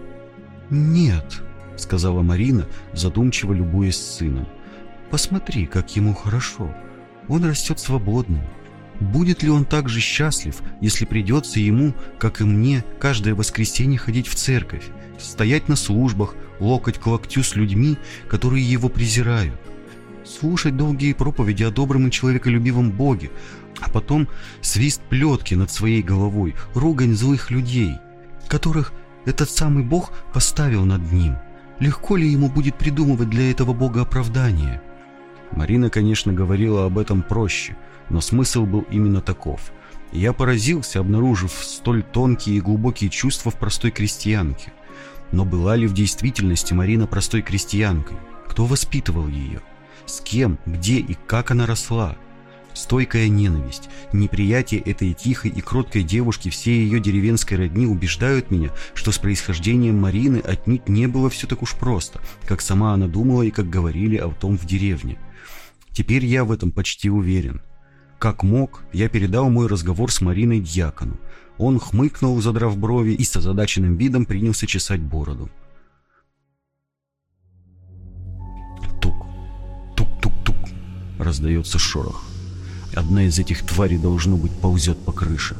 «Нет», — сказала Марина, задумчиво любуясь сыном. «Посмотри, как ему хорошо. Он растет свободным, Будет ли он так же счастлив, если придется ему, как и мне, каждое воскресенье ходить в церковь, стоять на службах, локоть к локтю с людьми, которые его презирают, слушать долгие проповеди о добром и человеколюбивом Боге, а потом свист плетки над своей головой, ругань злых людей, которых этот самый Бог поставил над ним. Легко ли ему будет придумывать для этого Бога оправдание? Марина, конечно, говорила об этом проще – но смысл был именно таков. я поразился, обнаружив столь тонкие и глубокие чувства в простой крестьянке. Но была ли в действительности Марина простой крестьянкой? Кто воспитывал ее? С кем, где и как она росла? Стойкая ненависть, неприятие этой тихой и кроткой девушки всей ее деревенской родни убеждают меня, что с происхождением Марины отнюдь не было все так уж просто, как сама она думала и как говорили о том в деревне. Теперь я в этом почти уверен. Как мог, я передал мой разговор с Мариной Дьякону. Он хмыкнул, задрав брови, и с озадаченным видом принялся чесать бороду. Тук, тук-тук-тук, раздается шорох. Одна из этих тварей, должно быть, ползет по крыше.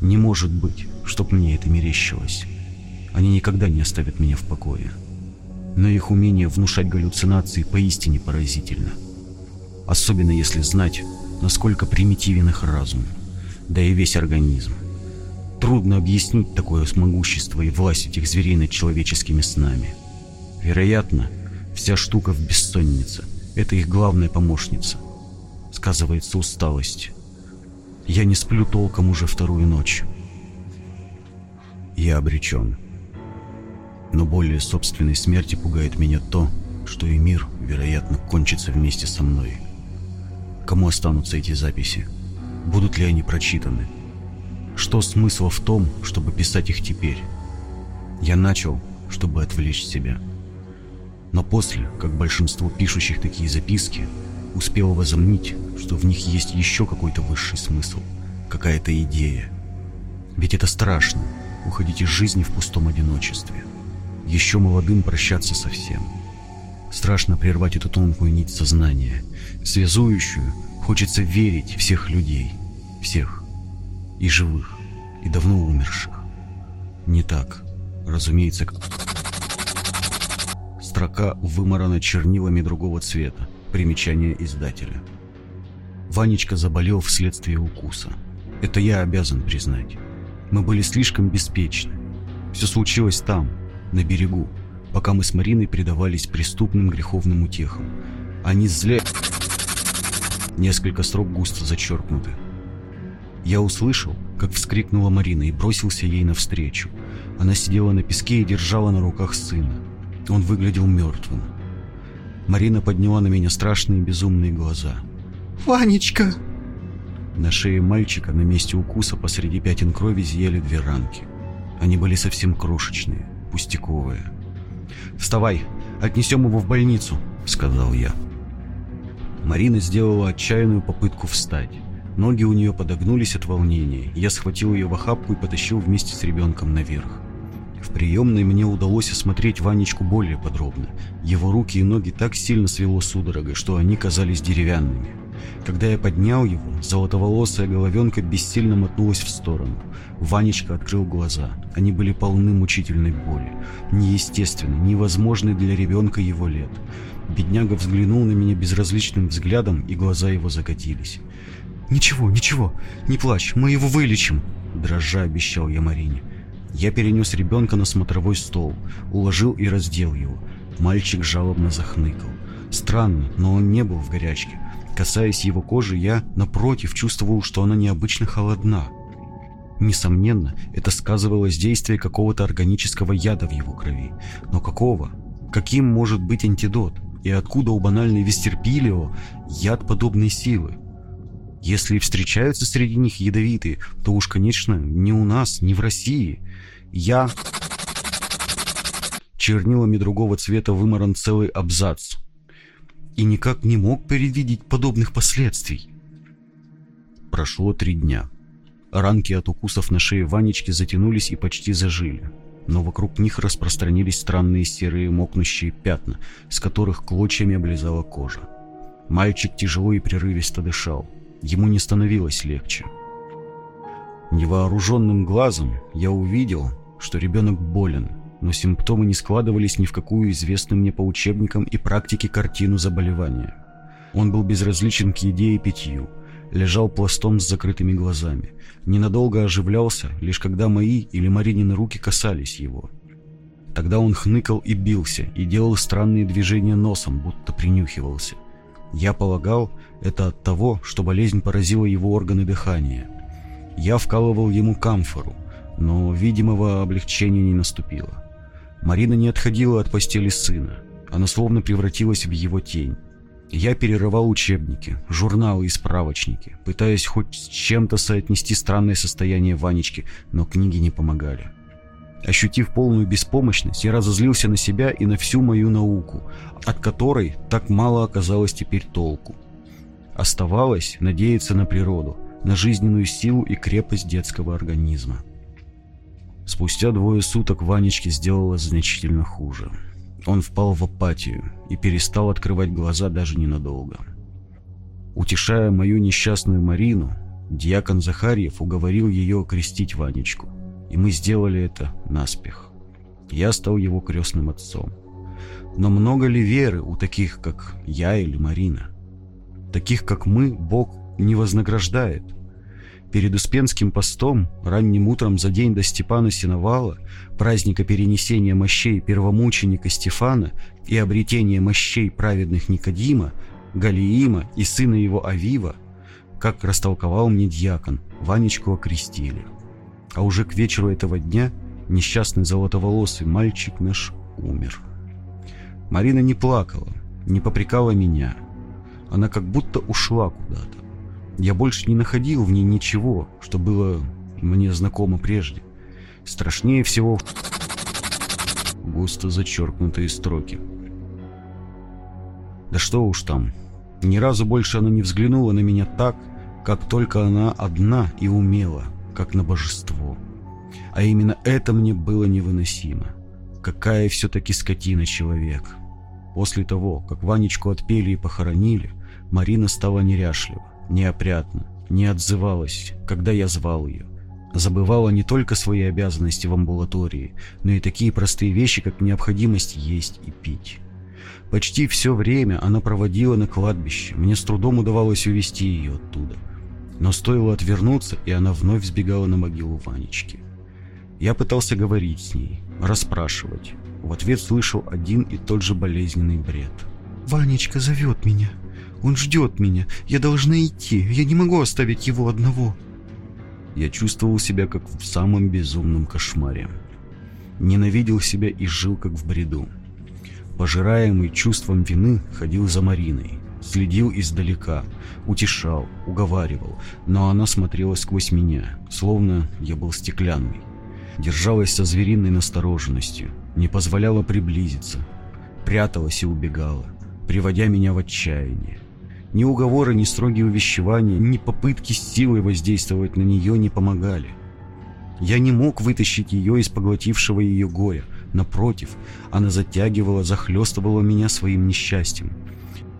Не может быть, чтоб мне это мерещилось. Они никогда не оставят меня в покое. Но их умение внушать галлюцинации поистине поразительно. Особенно если знать, насколько примитивен их разум, да и весь организм. Трудно объяснить такое могущество и власть этих зверей над человеческими снами. Вероятно, вся штука в бессоннице. Это их главная помощница. Сказывается усталость. Я не сплю толком уже вторую ночь. Я обречен. Но более собственной смерти пугает меня то, что и мир, вероятно, кончится вместе со мной. Кому останутся эти записи? Будут ли они прочитаны? Что смысла в том, чтобы писать их теперь? Я начал, чтобы отвлечь себя. Но после, как большинство пишущих такие записки, успел возомнить, что в них есть еще какой-то высший смысл, какая-то идея. Ведь это страшно — уходить из жизни в пустом одиночестве. Еще молодым прощаться со всем. Страшно прервать эту тонкую нить сознания, связующую, хочется верить всех людей, всех, и живых, и давно умерших. Не так, разумеется, Строка вымарана чернилами другого цвета. Примечание издателя. Ванечка заболел вследствие укуса. Это я обязан признать. Мы были слишком беспечны. Все случилось там, на берегу, пока мы с Мариной предавались преступным греховным утехам. Они зле... Несколько строк густо зачеркнуты. Я услышал, как вскрикнула Марина и бросился ей навстречу. Она сидела на песке и держала на руках сына. Он выглядел мертвым. Марина подняла на меня страшные безумные глаза. «Ванечка!» На шее мальчика на месте укуса посреди пятен крови зияли две ранки. Они были совсем крошечные, пустяковые. «Вставай, отнесем его в больницу», — сказал я. Марина сделала отчаянную попытку встать. Ноги у нее подогнулись от волнения. Я схватил ее в охапку и потащил вместе с ребенком наверх. В приемной мне удалось осмотреть Ванечку более подробно. Его руки и ноги так сильно свело судорогой, что они казались деревянными. Когда я поднял его, золотоволосая головенка бессильно мотнулась в сторону. Ванечка открыл глаза. Они были полны мучительной боли. Неестественной, невозможной для ребенка его лет. Бедняга взглянул на меня безразличным взглядом, и глаза его закатились. «Ничего, ничего, не плачь, мы его вылечим», – дрожа обещал я Марине. Я перенес ребенка на смотровой стол, уложил и раздел его. Мальчик жалобно захныкал. Странно, но он не был в горячке. Касаясь его кожи, я, напротив, чувствовал, что она необычно холодна. Несомненно, это сказывалось действие какого-то органического яда в его крови. Но какого? Каким может быть антидот? И откуда у банальной Вестерпилио яд подобной силы? Если встречаются среди них ядовитые, то уж, конечно, не у нас, не в России. Я... Чернилами другого цвета вымаран целый абзац. И никак не мог предвидеть подобных последствий. Прошло три дня. Ранки от укусов на шее Ванечки затянулись и почти зажили. Но вокруг них распространились странные серые мокнущие пятна, с которых клочьями облизала кожа. Мальчик тяжело и прерывисто дышал. Ему не становилось легче. Невооруженным глазом я увидел, что ребенок болен, но симптомы не складывались ни в какую известную мне по учебникам и практике картину заболевания. Он был безразличен к еде и питью, лежал пластом с закрытыми глазами, ненадолго оживлялся, лишь когда мои или Маринины руки касались его. Тогда он хныкал и бился, и делал странные движения носом, будто принюхивался. Я полагал, это от того, что болезнь поразила его органы дыхания. Я вкалывал ему камфору, но видимого облегчения не наступило. Марина не отходила от постели сына. Она словно превратилась в его тень. Я перерывал учебники, журналы и справочники, пытаясь хоть с чем-то соотнести странное состояние Ванечки, но книги не помогали. Ощутив полную беспомощность, я разозлился на себя и на всю мою науку, от которой так мало оказалось теперь толку. Оставалось надеяться на природу, на жизненную силу и крепость детского организма. Спустя двое суток Ванечке сделалось значительно хуже. Он впал в апатию и перестал открывать глаза даже ненадолго. Утешая мою несчастную Марину, диакон Захарьев уговорил ее крестить Ванечку, и мы сделали это наспех. Я стал его крестным отцом. Но много ли веры у таких, как я или Марина? Таких, как мы, Бог не вознаграждает. Перед Успенским постом, ранним утром за день до Степана Синовала, праздника перенесения мощей первомученика Стефана и обретения мощей праведных Никодима, Галиима и сына его Авива, как растолковал мне дьякон, Ванечку окрестили. А уже к вечеру этого дня Несчастный золотоволосый мальчик наш умер. Марина не плакала, не попрекала меня. Она как будто ушла куда-то. Я больше не находил в ней ничего, что было мне знакомо прежде. Страшнее всего густо зачеркнутые строки. Да что уж там, ни разу больше она не взглянула на меня так, как только она одна и умела, как на божество. А именно это мне было невыносимо. Какая все-таки скотина человек. После того, как Ванечку отпели и похоронили, Марина стала неряшлива, неопрятна, не отзывалась, когда я звал ее. Забывала не только свои обязанности в амбулатории, но и такие простые вещи, как необходимость есть и пить. Почти все время она проводила на кладбище. Мне с трудом удавалось увести ее оттуда. Но стоило отвернуться, и она вновь сбегала на могилу Ванечки. Я пытался говорить с ней, расспрашивать. В ответ слышал один и тот же болезненный бред. «Ванечка зовет меня. Он ждет меня. Я должна идти. Я не могу оставить его одного». Я чувствовал себя как в самом безумном кошмаре. Ненавидел себя и жил как в бреду пожираемый чувством вины, ходил за Мариной, следил издалека, утешал, уговаривал, но она смотрела сквозь меня, словно я был стеклянный. Держалась со звериной настороженностью, не позволяла приблизиться, пряталась и убегала, приводя меня в отчаяние. Ни уговоры, ни строгие увещевания, ни попытки силой воздействовать на нее не помогали. Я не мог вытащить ее из поглотившего ее горя, Напротив, она затягивала, захлестывала меня своим несчастьем.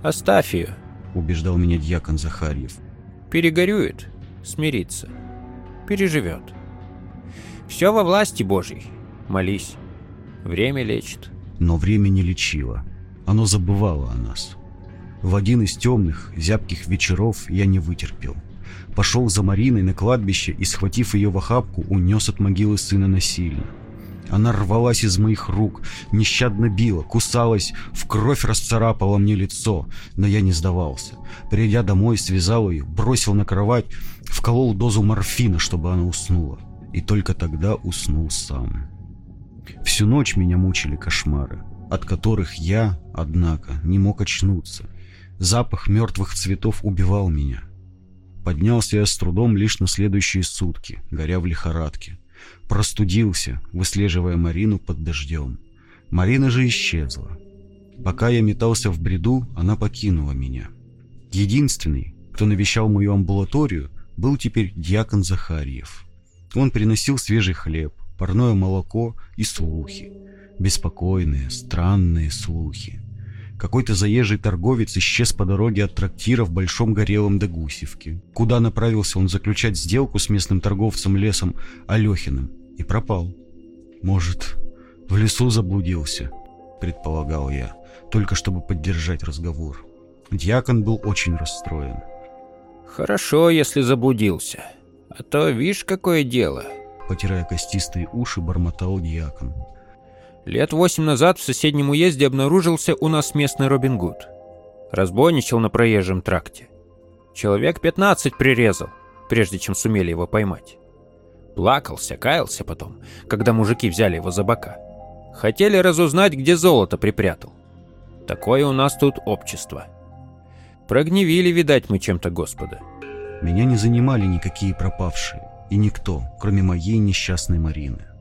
«Оставь ее», — убеждал меня дьякон Захарьев. «Перегорюет, смирится, переживет. Все во власти Божьей. Молись. Время лечит». Но время не лечило. Оно забывало о нас. В один из темных, зябких вечеров я не вытерпел. Пошел за Мариной на кладбище и, схватив ее в охапку, унес от могилы сына насильно. Она рвалась из моих рук, нещадно била, кусалась, в кровь расцарапала мне лицо, но я не сдавался. Придя домой, связал ее, бросил на кровать, вколол дозу морфина, чтобы она уснула. И только тогда уснул сам. Всю ночь меня мучили кошмары, от которых я, однако, не мог очнуться. Запах мертвых цветов убивал меня. Поднялся я с трудом лишь на следующие сутки, горя в лихорадке. Простудился, выслеживая Марину под дождем. Марина же исчезла. Пока я метался в бреду, она покинула меня. Единственный, кто навещал мою амбулаторию, был теперь дьякон Захарьев. Он приносил свежий хлеб, парное молоко и слухи. Беспокойные, странные слухи. Какой-то заезжий торговец исчез по дороге от трактира в Большом Горелом до Гусевки. Куда направился он заключать сделку с местным торговцем лесом Алехиным и пропал. Может, в лесу заблудился, предполагал я, только чтобы поддержать разговор. Дьякон был очень расстроен. Хорошо, если заблудился. А то, видишь, какое дело. Потирая костистые уши, бормотал дьякон. Лет восемь назад в соседнем уезде обнаружился у нас местный Робин Гуд. Разбойничал на проезжем тракте. Человек 15 прирезал, прежде чем сумели его поймать. Плакался, каялся потом, когда мужики взяли его за бока. Хотели разузнать, где золото припрятал. Такое у нас тут общество. Прогневили, видать, мы чем-то Господа. Меня не занимали никакие пропавшие, и никто, кроме моей несчастной Марины.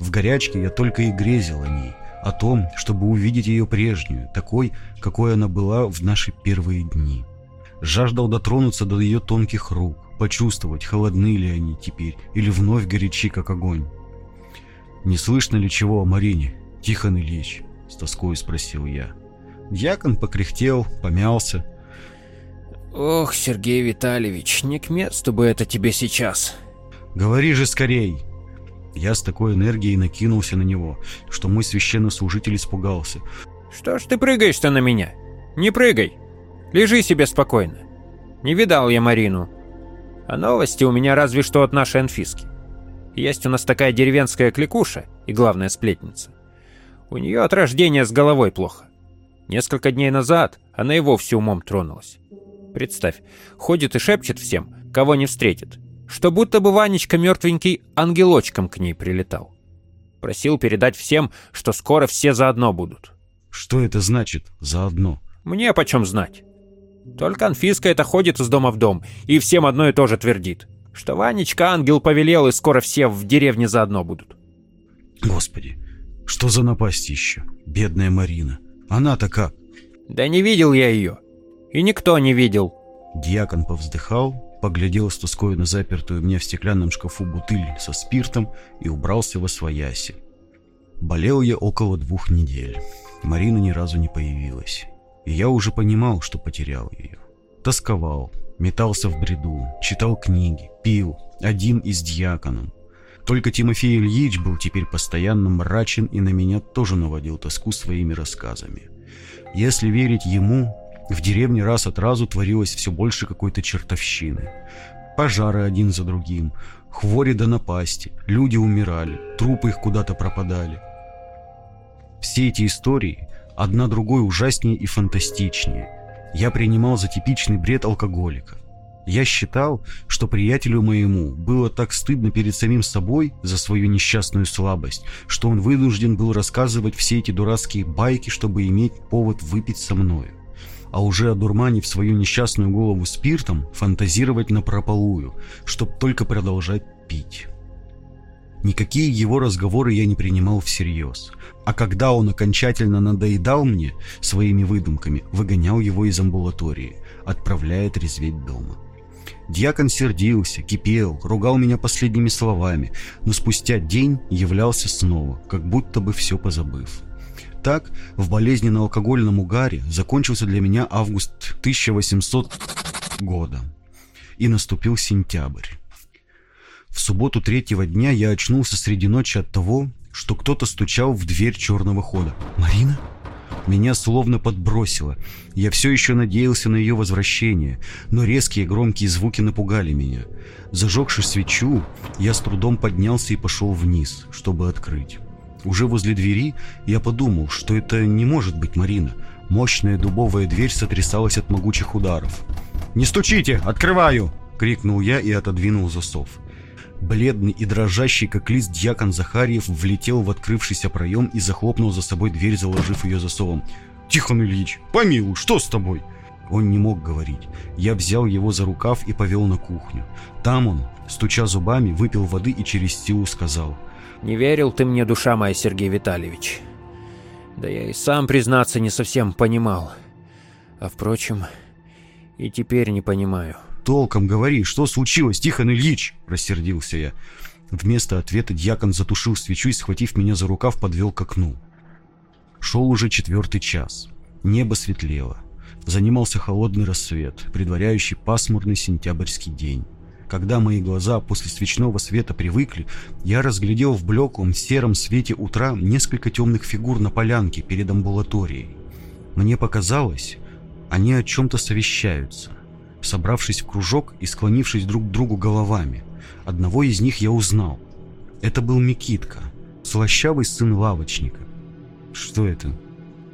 В горячке я только и грезил о ней, о том, чтобы увидеть ее прежнюю, такой, какой она была в наши первые дни. Жаждал дотронуться до ее тонких рук, почувствовать, холодны ли они теперь или вновь горячи, как огонь. «Не слышно ли чего о Марине, Тихон Ильич?» — с тоской спросил я. Дьякон покряхтел, помялся. «Ох, Сергей Витальевич, не к месту бы это тебе сейчас!» «Говори же скорей!» Я с такой энергией накинулся на него, что мой священнослужитель испугался. «Что ж ты прыгаешь-то на меня? Не прыгай! Лежи себе спокойно. Не видал я Марину. А новости у меня разве что от нашей Анфиски. Есть у нас такая деревенская кликуша и главная сплетница. У нее от рождения с головой плохо. Несколько дней назад она и вовсе умом тронулась. Представь, ходит и шепчет всем, кого не встретит, что будто бы Ванечка мертвенький ангелочком к ней прилетал. Просил передать всем, что скоро все заодно будут. Что это значит «заодно»? Мне почем знать. Только Анфиска это ходит из дома в дом и всем одно и то же твердит. Что Ванечка ангел повелел, и скоро все в деревне заодно будут. Господи, что за напасть еще? Бедная Марина. Она-то как? Да не видел я ее. И никто не видел. Дьякон повздыхал, поглядел с тоскою на запертую мне в стеклянном шкафу бутыль со спиртом и убрался во свояси. Болел я около двух недель. Марина ни разу не появилась. И я уже понимал, что потерял ее. Тосковал, метался в бреду, читал книги, пил, один и с дьяконом. Только Тимофей Ильич был теперь постоянно мрачен и на меня тоже наводил тоску своими рассказами. Если верить ему, в деревне раз от разу творилось все больше какой-то чертовщины. Пожары один за другим, хвори до напасти, люди умирали, трупы их куда-то пропадали. Все эти истории одна другой ужаснее и фантастичнее. Я принимал за типичный бред алкоголика. Я считал, что приятелю моему было так стыдно перед самим собой за свою несчастную слабость, что он вынужден был рассказывать все эти дурацкие байки, чтобы иметь повод выпить со мною. А уже одурманив свою несчастную голову спиртом, фантазировать на прополую, чтоб только продолжать пить. Никакие его разговоры я не принимал всерьез. А когда он окончательно надоедал мне своими выдумками, выгонял его из амбулатории, отправляя трезветь дома. Дьякон сердился, кипел, ругал меня последними словами, но спустя день являлся снова, как будто бы все позабыв. Так, в болезненно-алкогольном угаре закончился для меня август 1800 года. И наступил сентябрь. В субботу третьего дня я очнулся среди ночи от того, что кто-то стучал в дверь черного хода. «Марина?» Меня словно подбросило. Я все еще надеялся на ее возвращение, но резкие громкие звуки напугали меня. Зажегши свечу, я с трудом поднялся и пошел вниз, чтобы открыть. Уже возле двери я подумал, что это не может быть Марина. Мощная дубовая дверь сотрясалась от могучих ударов. «Не стучите! Открываю!» — крикнул я и отодвинул засов. Бледный и дрожащий, как лист дьякон Захарьев, влетел в открывшийся проем и захлопнул за собой дверь, заложив ее засовом. «Тихон Ильич, помилуй, что с тобой?» Он не мог говорить. Я взял его за рукав и повел на кухню. Там он, стуча зубами, выпил воды и через силу сказал. «Не верил ты мне, душа моя, Сергей Витальевич. Да я и сам, признаться, не совсем понимал. А впрочем, и теперь не понимаю». «Толком говори, что случилось, Тихон Ильич?» – рассердился я. Вместо ответа дьякон затушил свечу и, схватив меня за рукав, подвел к окну. Шел уже четвертый час. Небо светлело. Занимался холодный рассвет, предваряющий пасмурный сентябрьский день. Когда мои глаза после свечного света привыкли, я разглядел в блеклом сером свете утра несколько темных фигур на полянке перед амбулаторией. Мне показалось, они о чем-то совещаются собравшись в кружок и склонившись друг к другу головами. Одного из них я узнал. Это был Микитка, слащавый сын лавочника. Что это?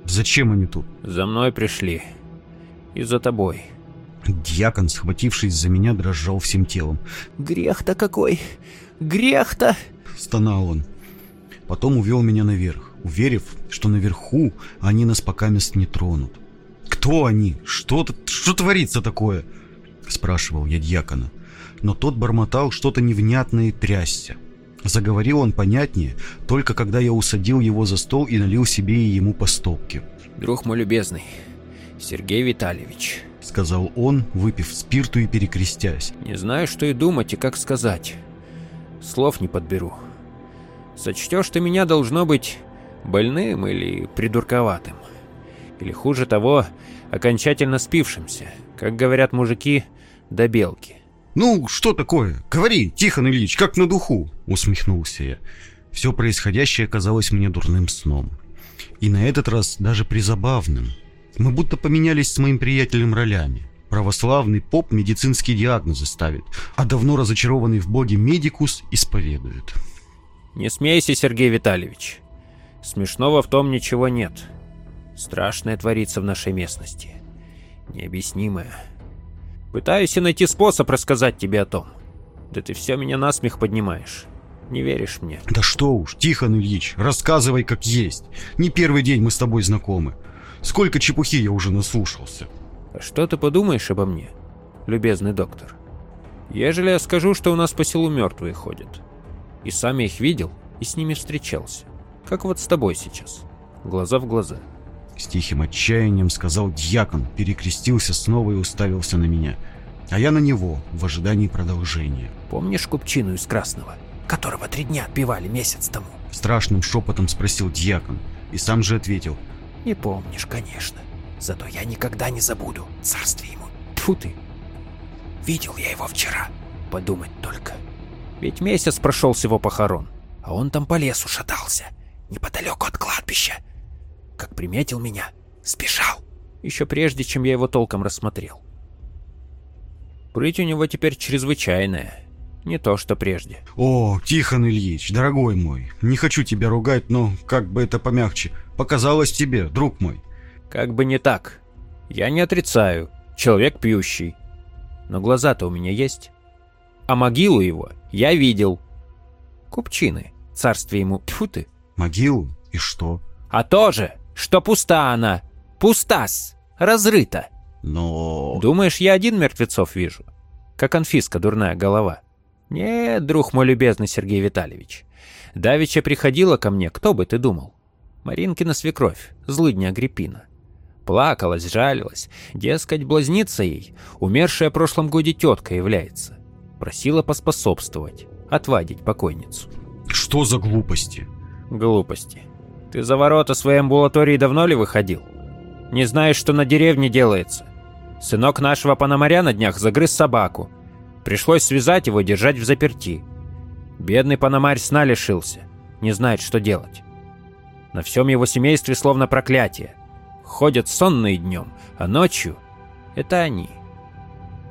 Зачем они тут? За мной пришли. И за тобой. Дьякон, схватившись за меня, дрожал всем телом. «Грех-то какой! Грех-то!» Стонал он. Потом увел меня наверх, уверив, что наверху они нас пока мест не тронут. «Кто они? Что, что творится такое?» Спрашивал я дьякона. Но тот бормотал что-то невнятное и трясся. Заговорил он понятнее, только когда я усадил его за стол и налил себе и ему по стопке. «Друг мой любезный, Сергей Витальевич», — сказал он, выпив спирту и перекрестясь. «Не знаю, что и думать, и как сказать. Слов не подберу. Сочтешь ты меня, должно быть, больным или придурковатым. Или хуже того, окончательно спившимся, как говорят мужики, до белки. «Ну, что такое? Говори, Тихон Ильич, как на духу!» — усмехнулся я. Все происходящее казалось мне дурным сном. И на этот раз даже призабавным. Мы будто поменялись с моим приятелем ролями. Православный поп медицинские диагнозы ставит, а давно разочарованный в боге медикус исповедует. «Не смейся, Сергей Витальевич. Смешного в том ничего нет. Страшное творится в нашей местности. Необъяснимое. Пытаюсь и найти способ рассказать тебе о том. Да ты все меня насмех поднимаешь. Не веришь мне? Да что уж, Тихон Ильич, рассказывай как есть. Не первый день мы с тобой знакомы. Сколько чепухи я уже наслушался. А что ты подумаешь обо мне, любезный доктор? Ежели я скажу, что у нас по селу мертвые ходят. И сам я их видел, и с ними встречался. Как вот с тобой сейчас. Глаза в глаза. С тихим отчаянием сказал дьякон, перекрестился снова и уставился на меня. А я на него, в ожидании продолжения. Помнишь купчину из Красного, которого три дня отбивали месяц тому? Страшным шепотом спросил дьякон, и сам же ответил. Не помнишь, конечно. Зато я никогда не забуду. Царствие ему. Тьфу ты. Видел я его вчера. Подумать только. Ведь месяц прошел с его похорон, а он там по лесу шатался, неподалеку от кладбища. Как приметил меня, сбежал. Еще прежде, чем я его толком рассмотрел. Прыть у него теперь чрезвычайная. Не то, что прежде. О, Тихон Ильич, дорогой мой, не хочу тебя ругать, но как бы это помягче. Показалось тебе, друг мой. Как бы не так. Я не отрицаю. Человек пьющий. Но глаза-то у меня есть. А могилу его я видел. Купчины. Царствие ему. Тьфу ты. Могилу? И что? А то же, что пуста она. Пустас. Разрыта. Но... Думаешь, я один мертвецов вижу? Как конфиска, дурная голова. Нет, друг мой любезный Сергей Витальевич. Давича приходила ко мне, кто бы ты думал? Маринкина свекровь, злыдня Агриппина. Плакалась, жалилась, дескать, блазнится ей, умершая в прошлом годе тетка является. Просила поспособствовать, отвадить покойницу. Что за глупости? Глупости. Ты за ворота своей амбулатории давно ли выходил? Не знаешь, что на деревне делается? Сынок нашего пономаря на днях загрыз собаку. Пришлось связать его и держать в заперти. Бедный пономарь сна лишился, не знает, что делать. На всем его семействе словно проклятие. Ходят сонные днем, а ночью — это они.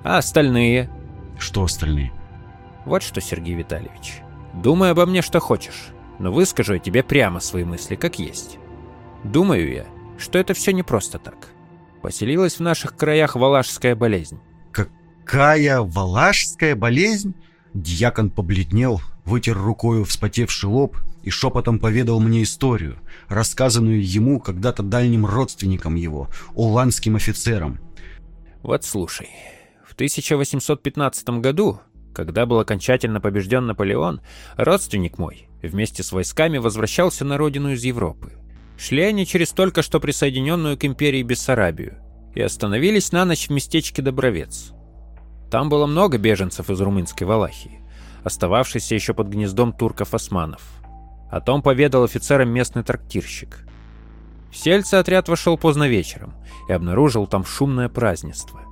А остальные? Что остальные? Вот что, Сергей Витальевич. Думай обо мне, что хочешь, но выскажу я тебе прямо свои мысли, как есть. Думаю я, что это все не просто так. Поселилась в наших краях валашская болезнь. Какая валашская болезнь? Дьякон побледнел, вытер рукою вспотевший лоб и шепотом поведал мне историю, рассказанную ему когда-то дальним родственникам его, уланским офицерам. Вот слушай, в 1815 году, когда был окончательно побежден Наполеон, родственник мой вместе с войсками возвращался на родину из Европы. Шли они через только что присоединенную к империи Бессарабию и остановились на ночь в местечке Добровец. Там было много беженцев из румынской Валахии, остававшихся еще под гнездом турков-османов. О том поведал офицерам местный трактирщик. В сельце отряд вошел поздно вечером и обнаружил там шумное празднество.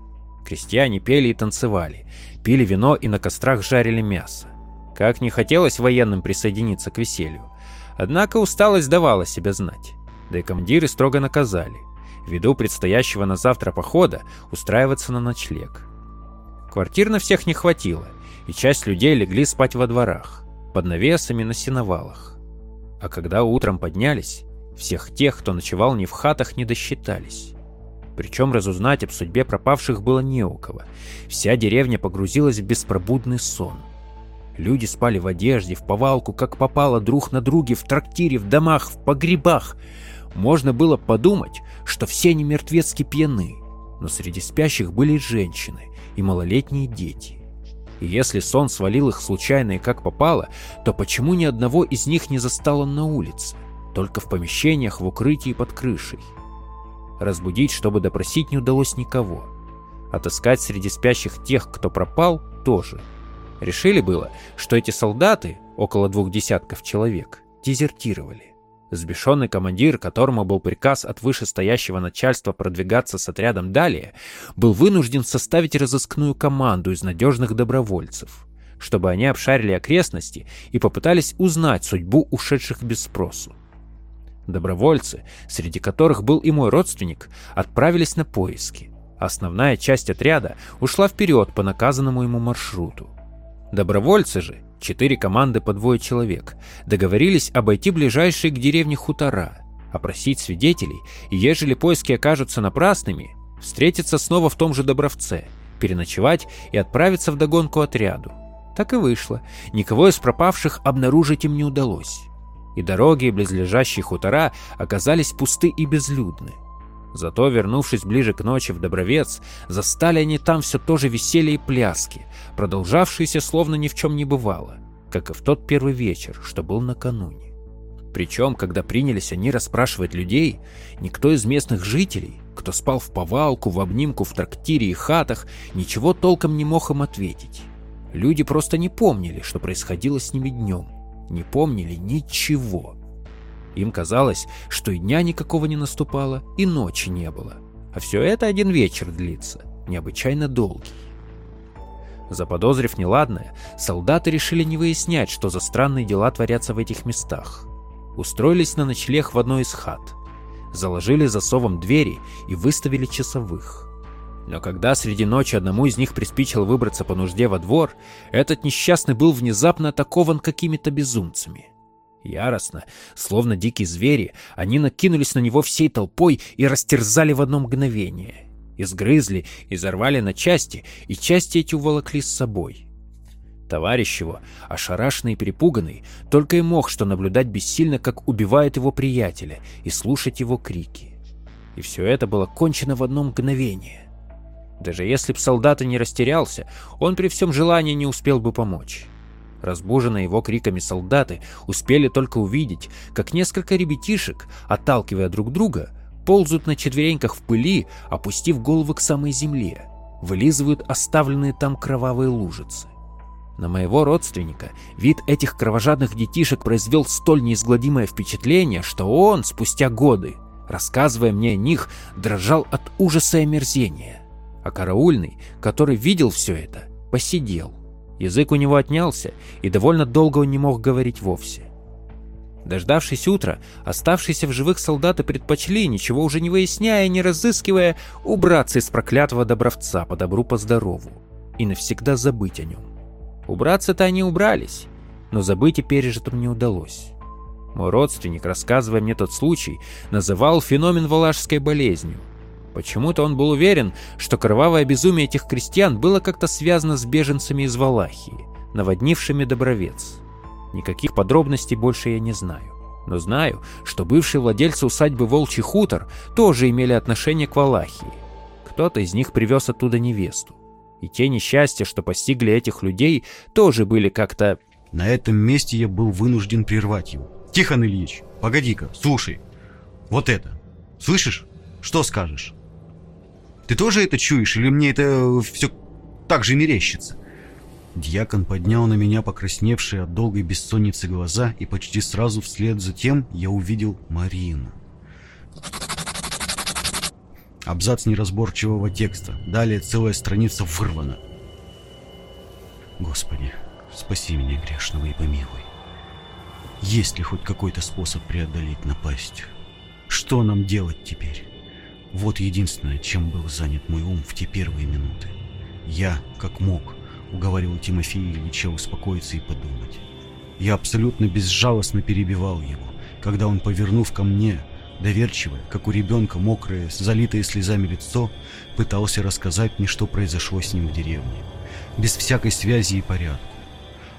Крестьяне пели и танцевали, пили вино и на кострах жарили мясо. Как не хотелось военным присоединиться к веселью. Однако усталость давала себя знать. Да и командиры строго наказали, ввиду предстоящего на завтра похода, устраиваться на ночлег. Квартир на всех не хватило, и часть людей легли спать во дворах, под навесами на сеновалах. А когда утром поднялись, всех тех, кто ночевал не в хатах, не досчитались. Причем разузнать об судьбе пропавших было не у кого. Вся деревня погрузилась в беспробудный сон. Люди спали в одежде, в повалку, как попало, друг на друге, в трактире, в домах, в погребах. Можно было подумать, что все они мертвецки пьяны, но среди спящих были женщины и малолетние дети. И если сон свалил их случайно и как попало, то почему ни одного из них не застало на улице, только в помещениях, в укрытии под крышей? Разбудить, чтобы допросить, не удалось никого. Отыскать среди спящих тех, кто пропал, тоже. Решили было, что эти солдаты, около двух десятков человек, дезертировали. Сбешенный командир, которому был приказ от вышестоящего начальства продвигаться с отрядом далее, был вынужден составить разыскную команду из надежных добровольцев, чтобы они обшарили окрестности и попытались узнать судьбу ушедших без спросу. Добровольцы, среди которых был и мой родственник, отправились на поиски. Основная часть отряда ушла вперед по наказанному ему маршруту. Добровольцы же, четыре команды по двое человек, договорились обойти ближайшие к деревне хутора, опросить свидетелей, и ежели поиски окажутся напрасными, встретиться снова в том же Добровце, переночевать и отправиться в догонку отряду. Так и вышло. Никого из пропавших обнаружить им не удалось. И дороги, и близлежащие хутора оказались пусты и безлюдны. Зато, вернувшись ближе к ночи в Добровец, застали они там все то же веселье и пляски, продолжавшиеся словно ни в чем не бывало, как и в тот первый вечер, что был накануне. Причем, когда принялись они расспрашивать людей, никто из местных жителей, кто спал в повалку, в обнимку в трактире и хатах, ничего толком не мог им ответить. Люди просто не помнили, что происходило с ними днем. Не помнили ничего. Им казалось, что и дня никакого не наступало, и ночи не было. А все это один вечер длится, необычайно долгий. Заподозрив неладное, солдаты решили не выяснять, что за странные дела творятся в этих местах. Устроились на ночлег в одной из хат. Заложили засовом двери и выставили часовых. Но когда среди ночи одному из них приспичило выбраться по нужде во двор, этот несчастный был внезапно атакован какими-то безумцами. Яростно, словно дикие звери, они накинулись на него всей толпой и растерзали в одно мгновение. Изгрызли, изорвали на части, и части эти уволокли с собой. Товарищ его, ошарашенный и перепуганный, только и мог что наблюдать бессильно, как убивают его приятеля, и слушать его крики. И все это было кончено в одно мгновение. Даже если б солдат и не растерялся, он при всем желании не успел бы помочь. Разбуженные его криками солдаты успели только увидеть, как несколько ребятишек, отталкивая друг друга, ползают на четвереньках в пыли, опустив головы к самой земле, вылизывают оставленные там кровавые лужицы. На моего родственника вид этих кровожадных детишек произвел столь неизгладимое впечатление, что он, спустя годы, рассказывая мне о них, дрожал от ужаса и омерзения. А караульный, который видел все это, посидел, Язык у него отнялся, и довольно долго он не мог говорить вовсе. Дождавшись утра, оставшиеся в живых солдаты предпочли, ничего уже не выясняя и не разыскивая, убраться из проклятого Добровца по добру по здорову и навсегда забыть о нем. Убраться-то они убрались, но забыть о пережитом не удалось. Мой родственник, рассказывая мне тот случай, называл феномен валашской болезнью – Почему-то он был уверен, что кровавое безумие этих крестьян было как-то связано с беженцами из Валахии, наводнившими Добровец. Никаких подробностей больше я не знаю. Но знаю, что бывшие владельцы усадьбы Волчий хутор тоже имели отношение к Валахии. Кто-то из них привез оттуда невесту. И те несчастья, что постигли этих людей, тоже были как-то... На этом месте я был вынужден прервать его. Тихон Ильич, погоди-ка, слушай. Вот это. Слышишь? Что скажешь? Ты тоже это чуешь, или мне это все так же мерещится?» Дьякон поднял на меня покрасневшие от долгой бессонницы глаза, и почти сразу вслед за тем я увидел Марину. Абзац неразборчивого текста. Далее целая страница вырвана. Господи, спаси меня грешного и помилуй. Есть ли хоть какой-то способ преодолеть напасть? Что нам делать теперь? Вот единственное, чем был занят мой ум в те первые минуты. Я, как мог, уговаривал Тимофея Ильича успокоиться и подумать. Я абсолютно безжалостно перебивал его, когда он, повернув ко мне, доверчивое, как у ребенка, мокрое, залитое слезами лицо, пытался рассказать мне, что произошло с ним в деревне, без всякой связи и порядка.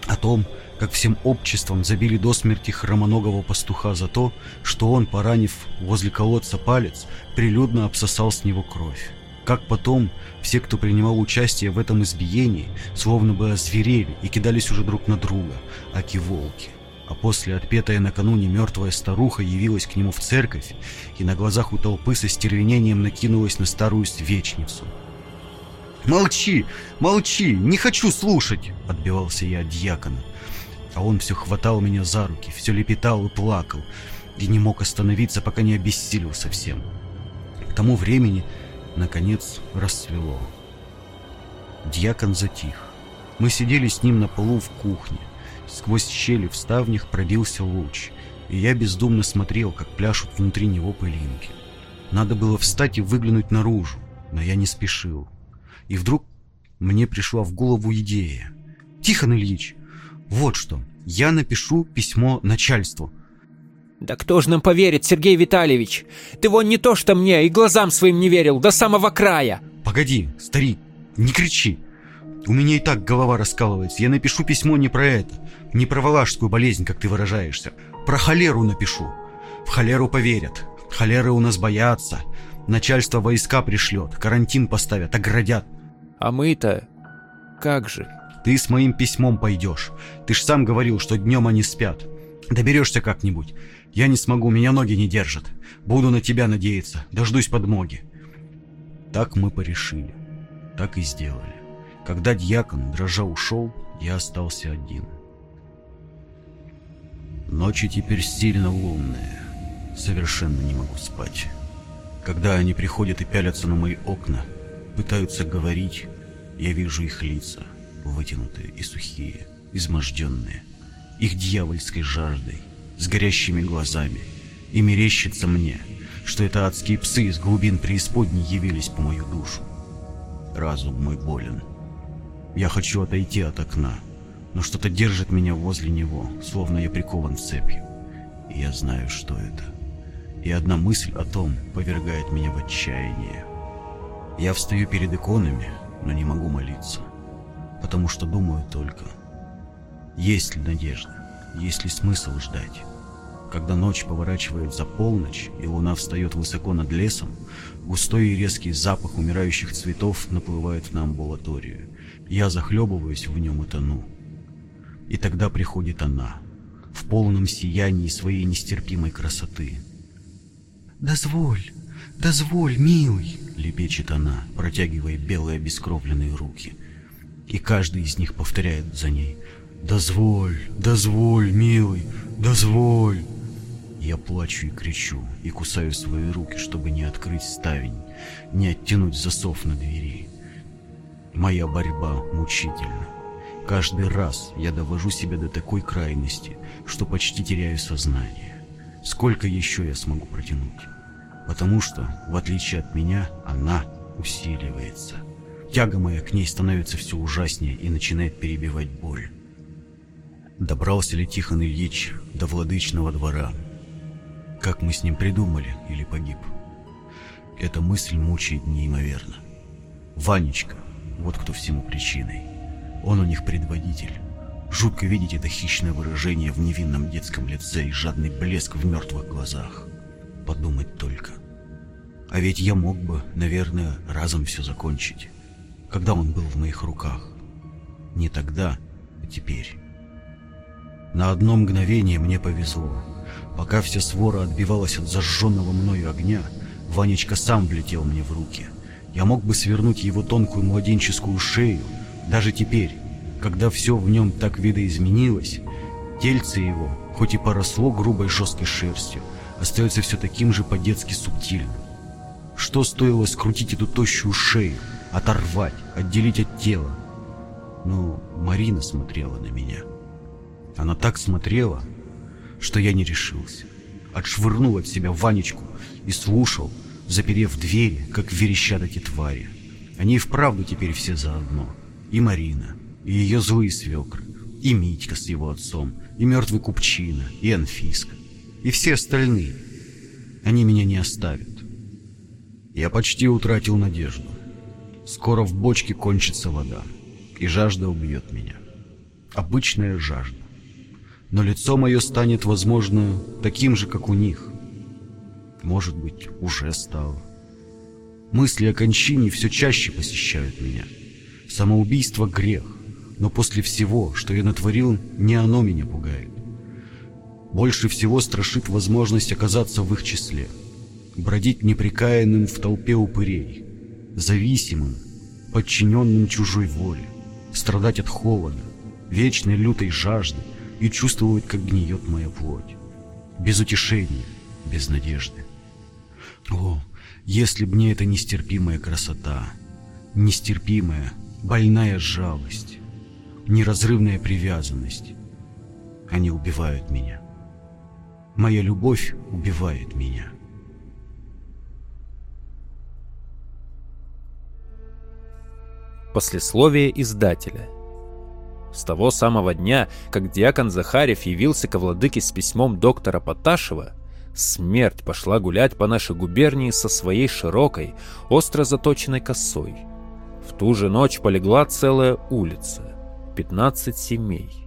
О том, как всем обществом забили до смерти хромоногого пастуха за то, что он, поранив возле колодца палец, прилюдно обсосал с него кровь. Как потом все, кто принимал участие в этом избиении, словно бы озверели и кидались уже друг на друга, аки волки. А после отпетая накануне мертвая старуха явилась к нему в церковь и на глазах у толпы со стервенением накинулась на старую свечницу. «Молчи! Молчи! Не хочу слушать!» — отбивался я от дьякона. А он все хватал меня за руки, все лепетал и плакал, и не мог остановиться, пока не обессилел совсем. К тому времени, наконец, расцвело. Дьякон затих. Мы сидели с ним на полу в кухне. Сквозь щели в ставнях пробился луч, и я бездумно смотрел, как пляшут внутри него пылинки. Надо было встать и выглянуть наружу, но я не спешил. И вдруг мне пришла в голову идея. «Тихон Ильич, вот что, я напишу письмо начальству. Да кто ж нам поверит, Сергей Витальевич? Ты вон не то что мне, и глазам своим не верил, до самого края. Погоди, старик, не кричи. У меня и так голова раскалывается. Я напишу письмо не про это. Не про валашскую болезнь, как ты выражаешься. Про холеру напишу. В холеру поверят. Холеры у нас боятся. Начальство войска пришлет, карантин поставят, оградят. А мы-то как же? Ты с моим письмом пойдешь. Ты ж сам говорил, что днем они спят. Доберешься как-нибудь. Я не смогу, меня ноги не держат. Буду на тебя надеяться, дождусь подмоги. Так мы порешили. Так и сделали. Когда дьякон, дрожа, ушел, я остался один. Ночи теперь сильно лунные. Совершенно не могу спать. Когда они приходят и пялятся на мои окна, пытаются говорить, я вижу их лица, вытянутые и сухие, изможденные, их дьявольской жаждой, с горящими глазами, и мерещится мне, что это адские псы из глубин преисподней явились по мою душу. Разум мой болен. Я хочу отойти от окна, но что-то держит меня возле него, словно я прикован цепью. И я знаю, что это. И одна мысль о том повергает меня в отчаяние. Я встаю перед иконами, но не могу молиться, потому что думаю только, есть ли надежда, есть ли смысл ждать. Когда ночь поворачивает за полночь, и луна встает высоко над лесом, густой и резкий запах умирающих цветов наплывает на амбулаторию. Я захлебываюсь в нем и тону. И тогда приходит она, в полном сиянии своей нестерпимой красоты. «Дозволь, дозволь, милый!» — лепечет она, протягивая белые обескровленные руки. И каждый из них повторяет за ней «Дозволь, дозволь, милый, дозволь!» Я плачу и кричу, и кусаю свои руки, чтобы не открыть ставень, не оттянуть засов на двери. Моя борьба мучительна. Каждый раз я довожу себя до такой крайности, что почти теряю сознание. Сколько еще я смогу протянуть? Потому что, в отличие от меня, она усиливается. Тяга моя к ней становится все ужаснее и начинает перебивать боль. Добрался ли Тихон Ильич до владычного двора? Как мы с ним придумали или погиб? Эта мысль мучает неимоверно. Ванечка, вот кто всему причиной. Он у них предводитель. Жутко видеть это хищное выражение в невинном детском лице и жадный блеск в мертвых глазах. Подумать только. А ведь я мог бы, наверное, разом все закончить, когда он был в моих руках. Не тогда, а теперь. На одно мгновение мне повезло. Пока вся свора отбивалась от зажженного мною огня, Ванечка сам влетел мне в руки. Я мог бы свернуть его тонкую младенческую шею, даже теперь, когда все в нем так видоизменилось, тельце его, хоть и поросло грубой жесткой шерстью, остается все таким же по-детски субтильным. Что стоило скрутить эту тощую шею, оторвать, отделить от тела? Но Марина смотрела на меня. Она так смотрела, что я не решился. Отшвырнул от себя Ванечку и слушал, заперев двери, как верещат эти твари. Они и вправду теперь все заодно. И Марина, и ее злые свекры, и Митька с его отцом, и мертвый Купчина, и Анфиска, и все остальные. Они меня не оставят. Я почти утратил надежду. Скоро в бочке кончится вода, и жажда убьет меня. Обычная жажда. Но лицо мое станет, возможно, таким же, как у них. Может быть, уже стало. Мысли о кончине все чаще посещают меня. Самоубийство — грех, но после всего, что я натворил, не оно меня пугает. Больше всего страшит возможность оказаться в их числе, бродить неприкаянным в толпе упырей, зависимым, подчиненным чужой воле, страдать от холода, вечной лютой жажды и чувствовать, как гниет моя плоть. Без утешения, без надежды. О, если б не эта нестерпимая красота, нестерпимая, больная жалость, неразрывная привязанность. Они убивают меня. Моя любовь убивает меня. Послесловие издателя. С того самого дня, как диакон Захарев явился ко владыке с письмом доктора Поташева, смерть пошла гулять по нашей губернии со своей широкой, остро заточенной косой – В ту же ночь полегла целая улица, 15 семей,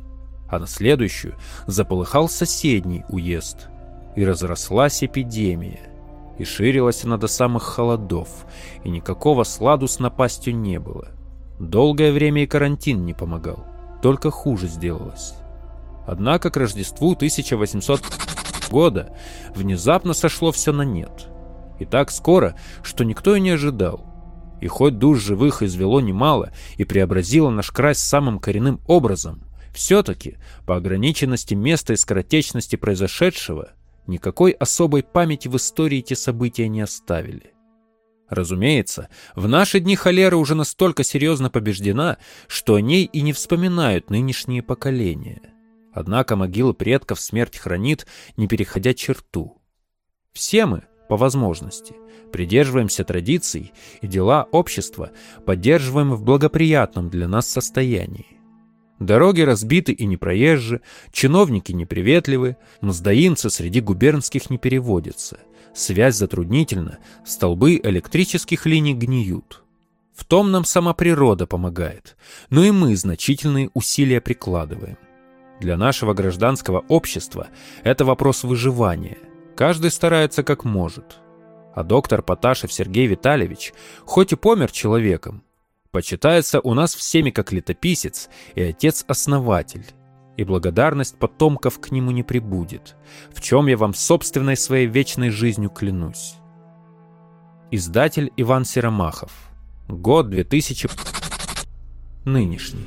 а на следующую заполыхал соседний уезд, и разрослась эпидемия, и ширилась она до самых холодов, и никакого сладу с напастью не было. Долгое время и карантин не помогал, только хуже сделалось. Однако к Рождеству 1800 года внезапно сошло все на нет. И так скоро, что никто и не ожидал. И хоть душ живых извело немало и преобразило наш край самым коренным образом, все-таки по ограниченности места и скоротечности произошедшего никакой особой памяти в истории эти события не оставили. Разумеется, в наши дни холера уже настолько серьезно побеждена, что о ней и не вспоминают нынешние поколения. Однако могила предков смерть хранит, не переходя черту. Все мы, по возможности, придерживаемся традиций и дела общества поддерживаем в благоприятном для нас состоянии. Дороги разбиты и непроезжи, чиновники неприветливы, мздоимцы среди губернских не переводятся, связь затруднительна, столбы электрических линий гниют. В том нам сама природа помогает, но и мы значительные усилия прикладываем. Для нашего гражданского общества это вопрос выживания. Каждый старается как может. А доктор Поташев Сергей Витальевич, хоть и помер человеком, Почитается у нас всеми как летописец и отец-основатель, и благодарность потомков к нему не прибудет, в чем я вам собственной своей вечной жизнью клянусь. Издатель Иван Серомахов. Год 2000... Нынешний.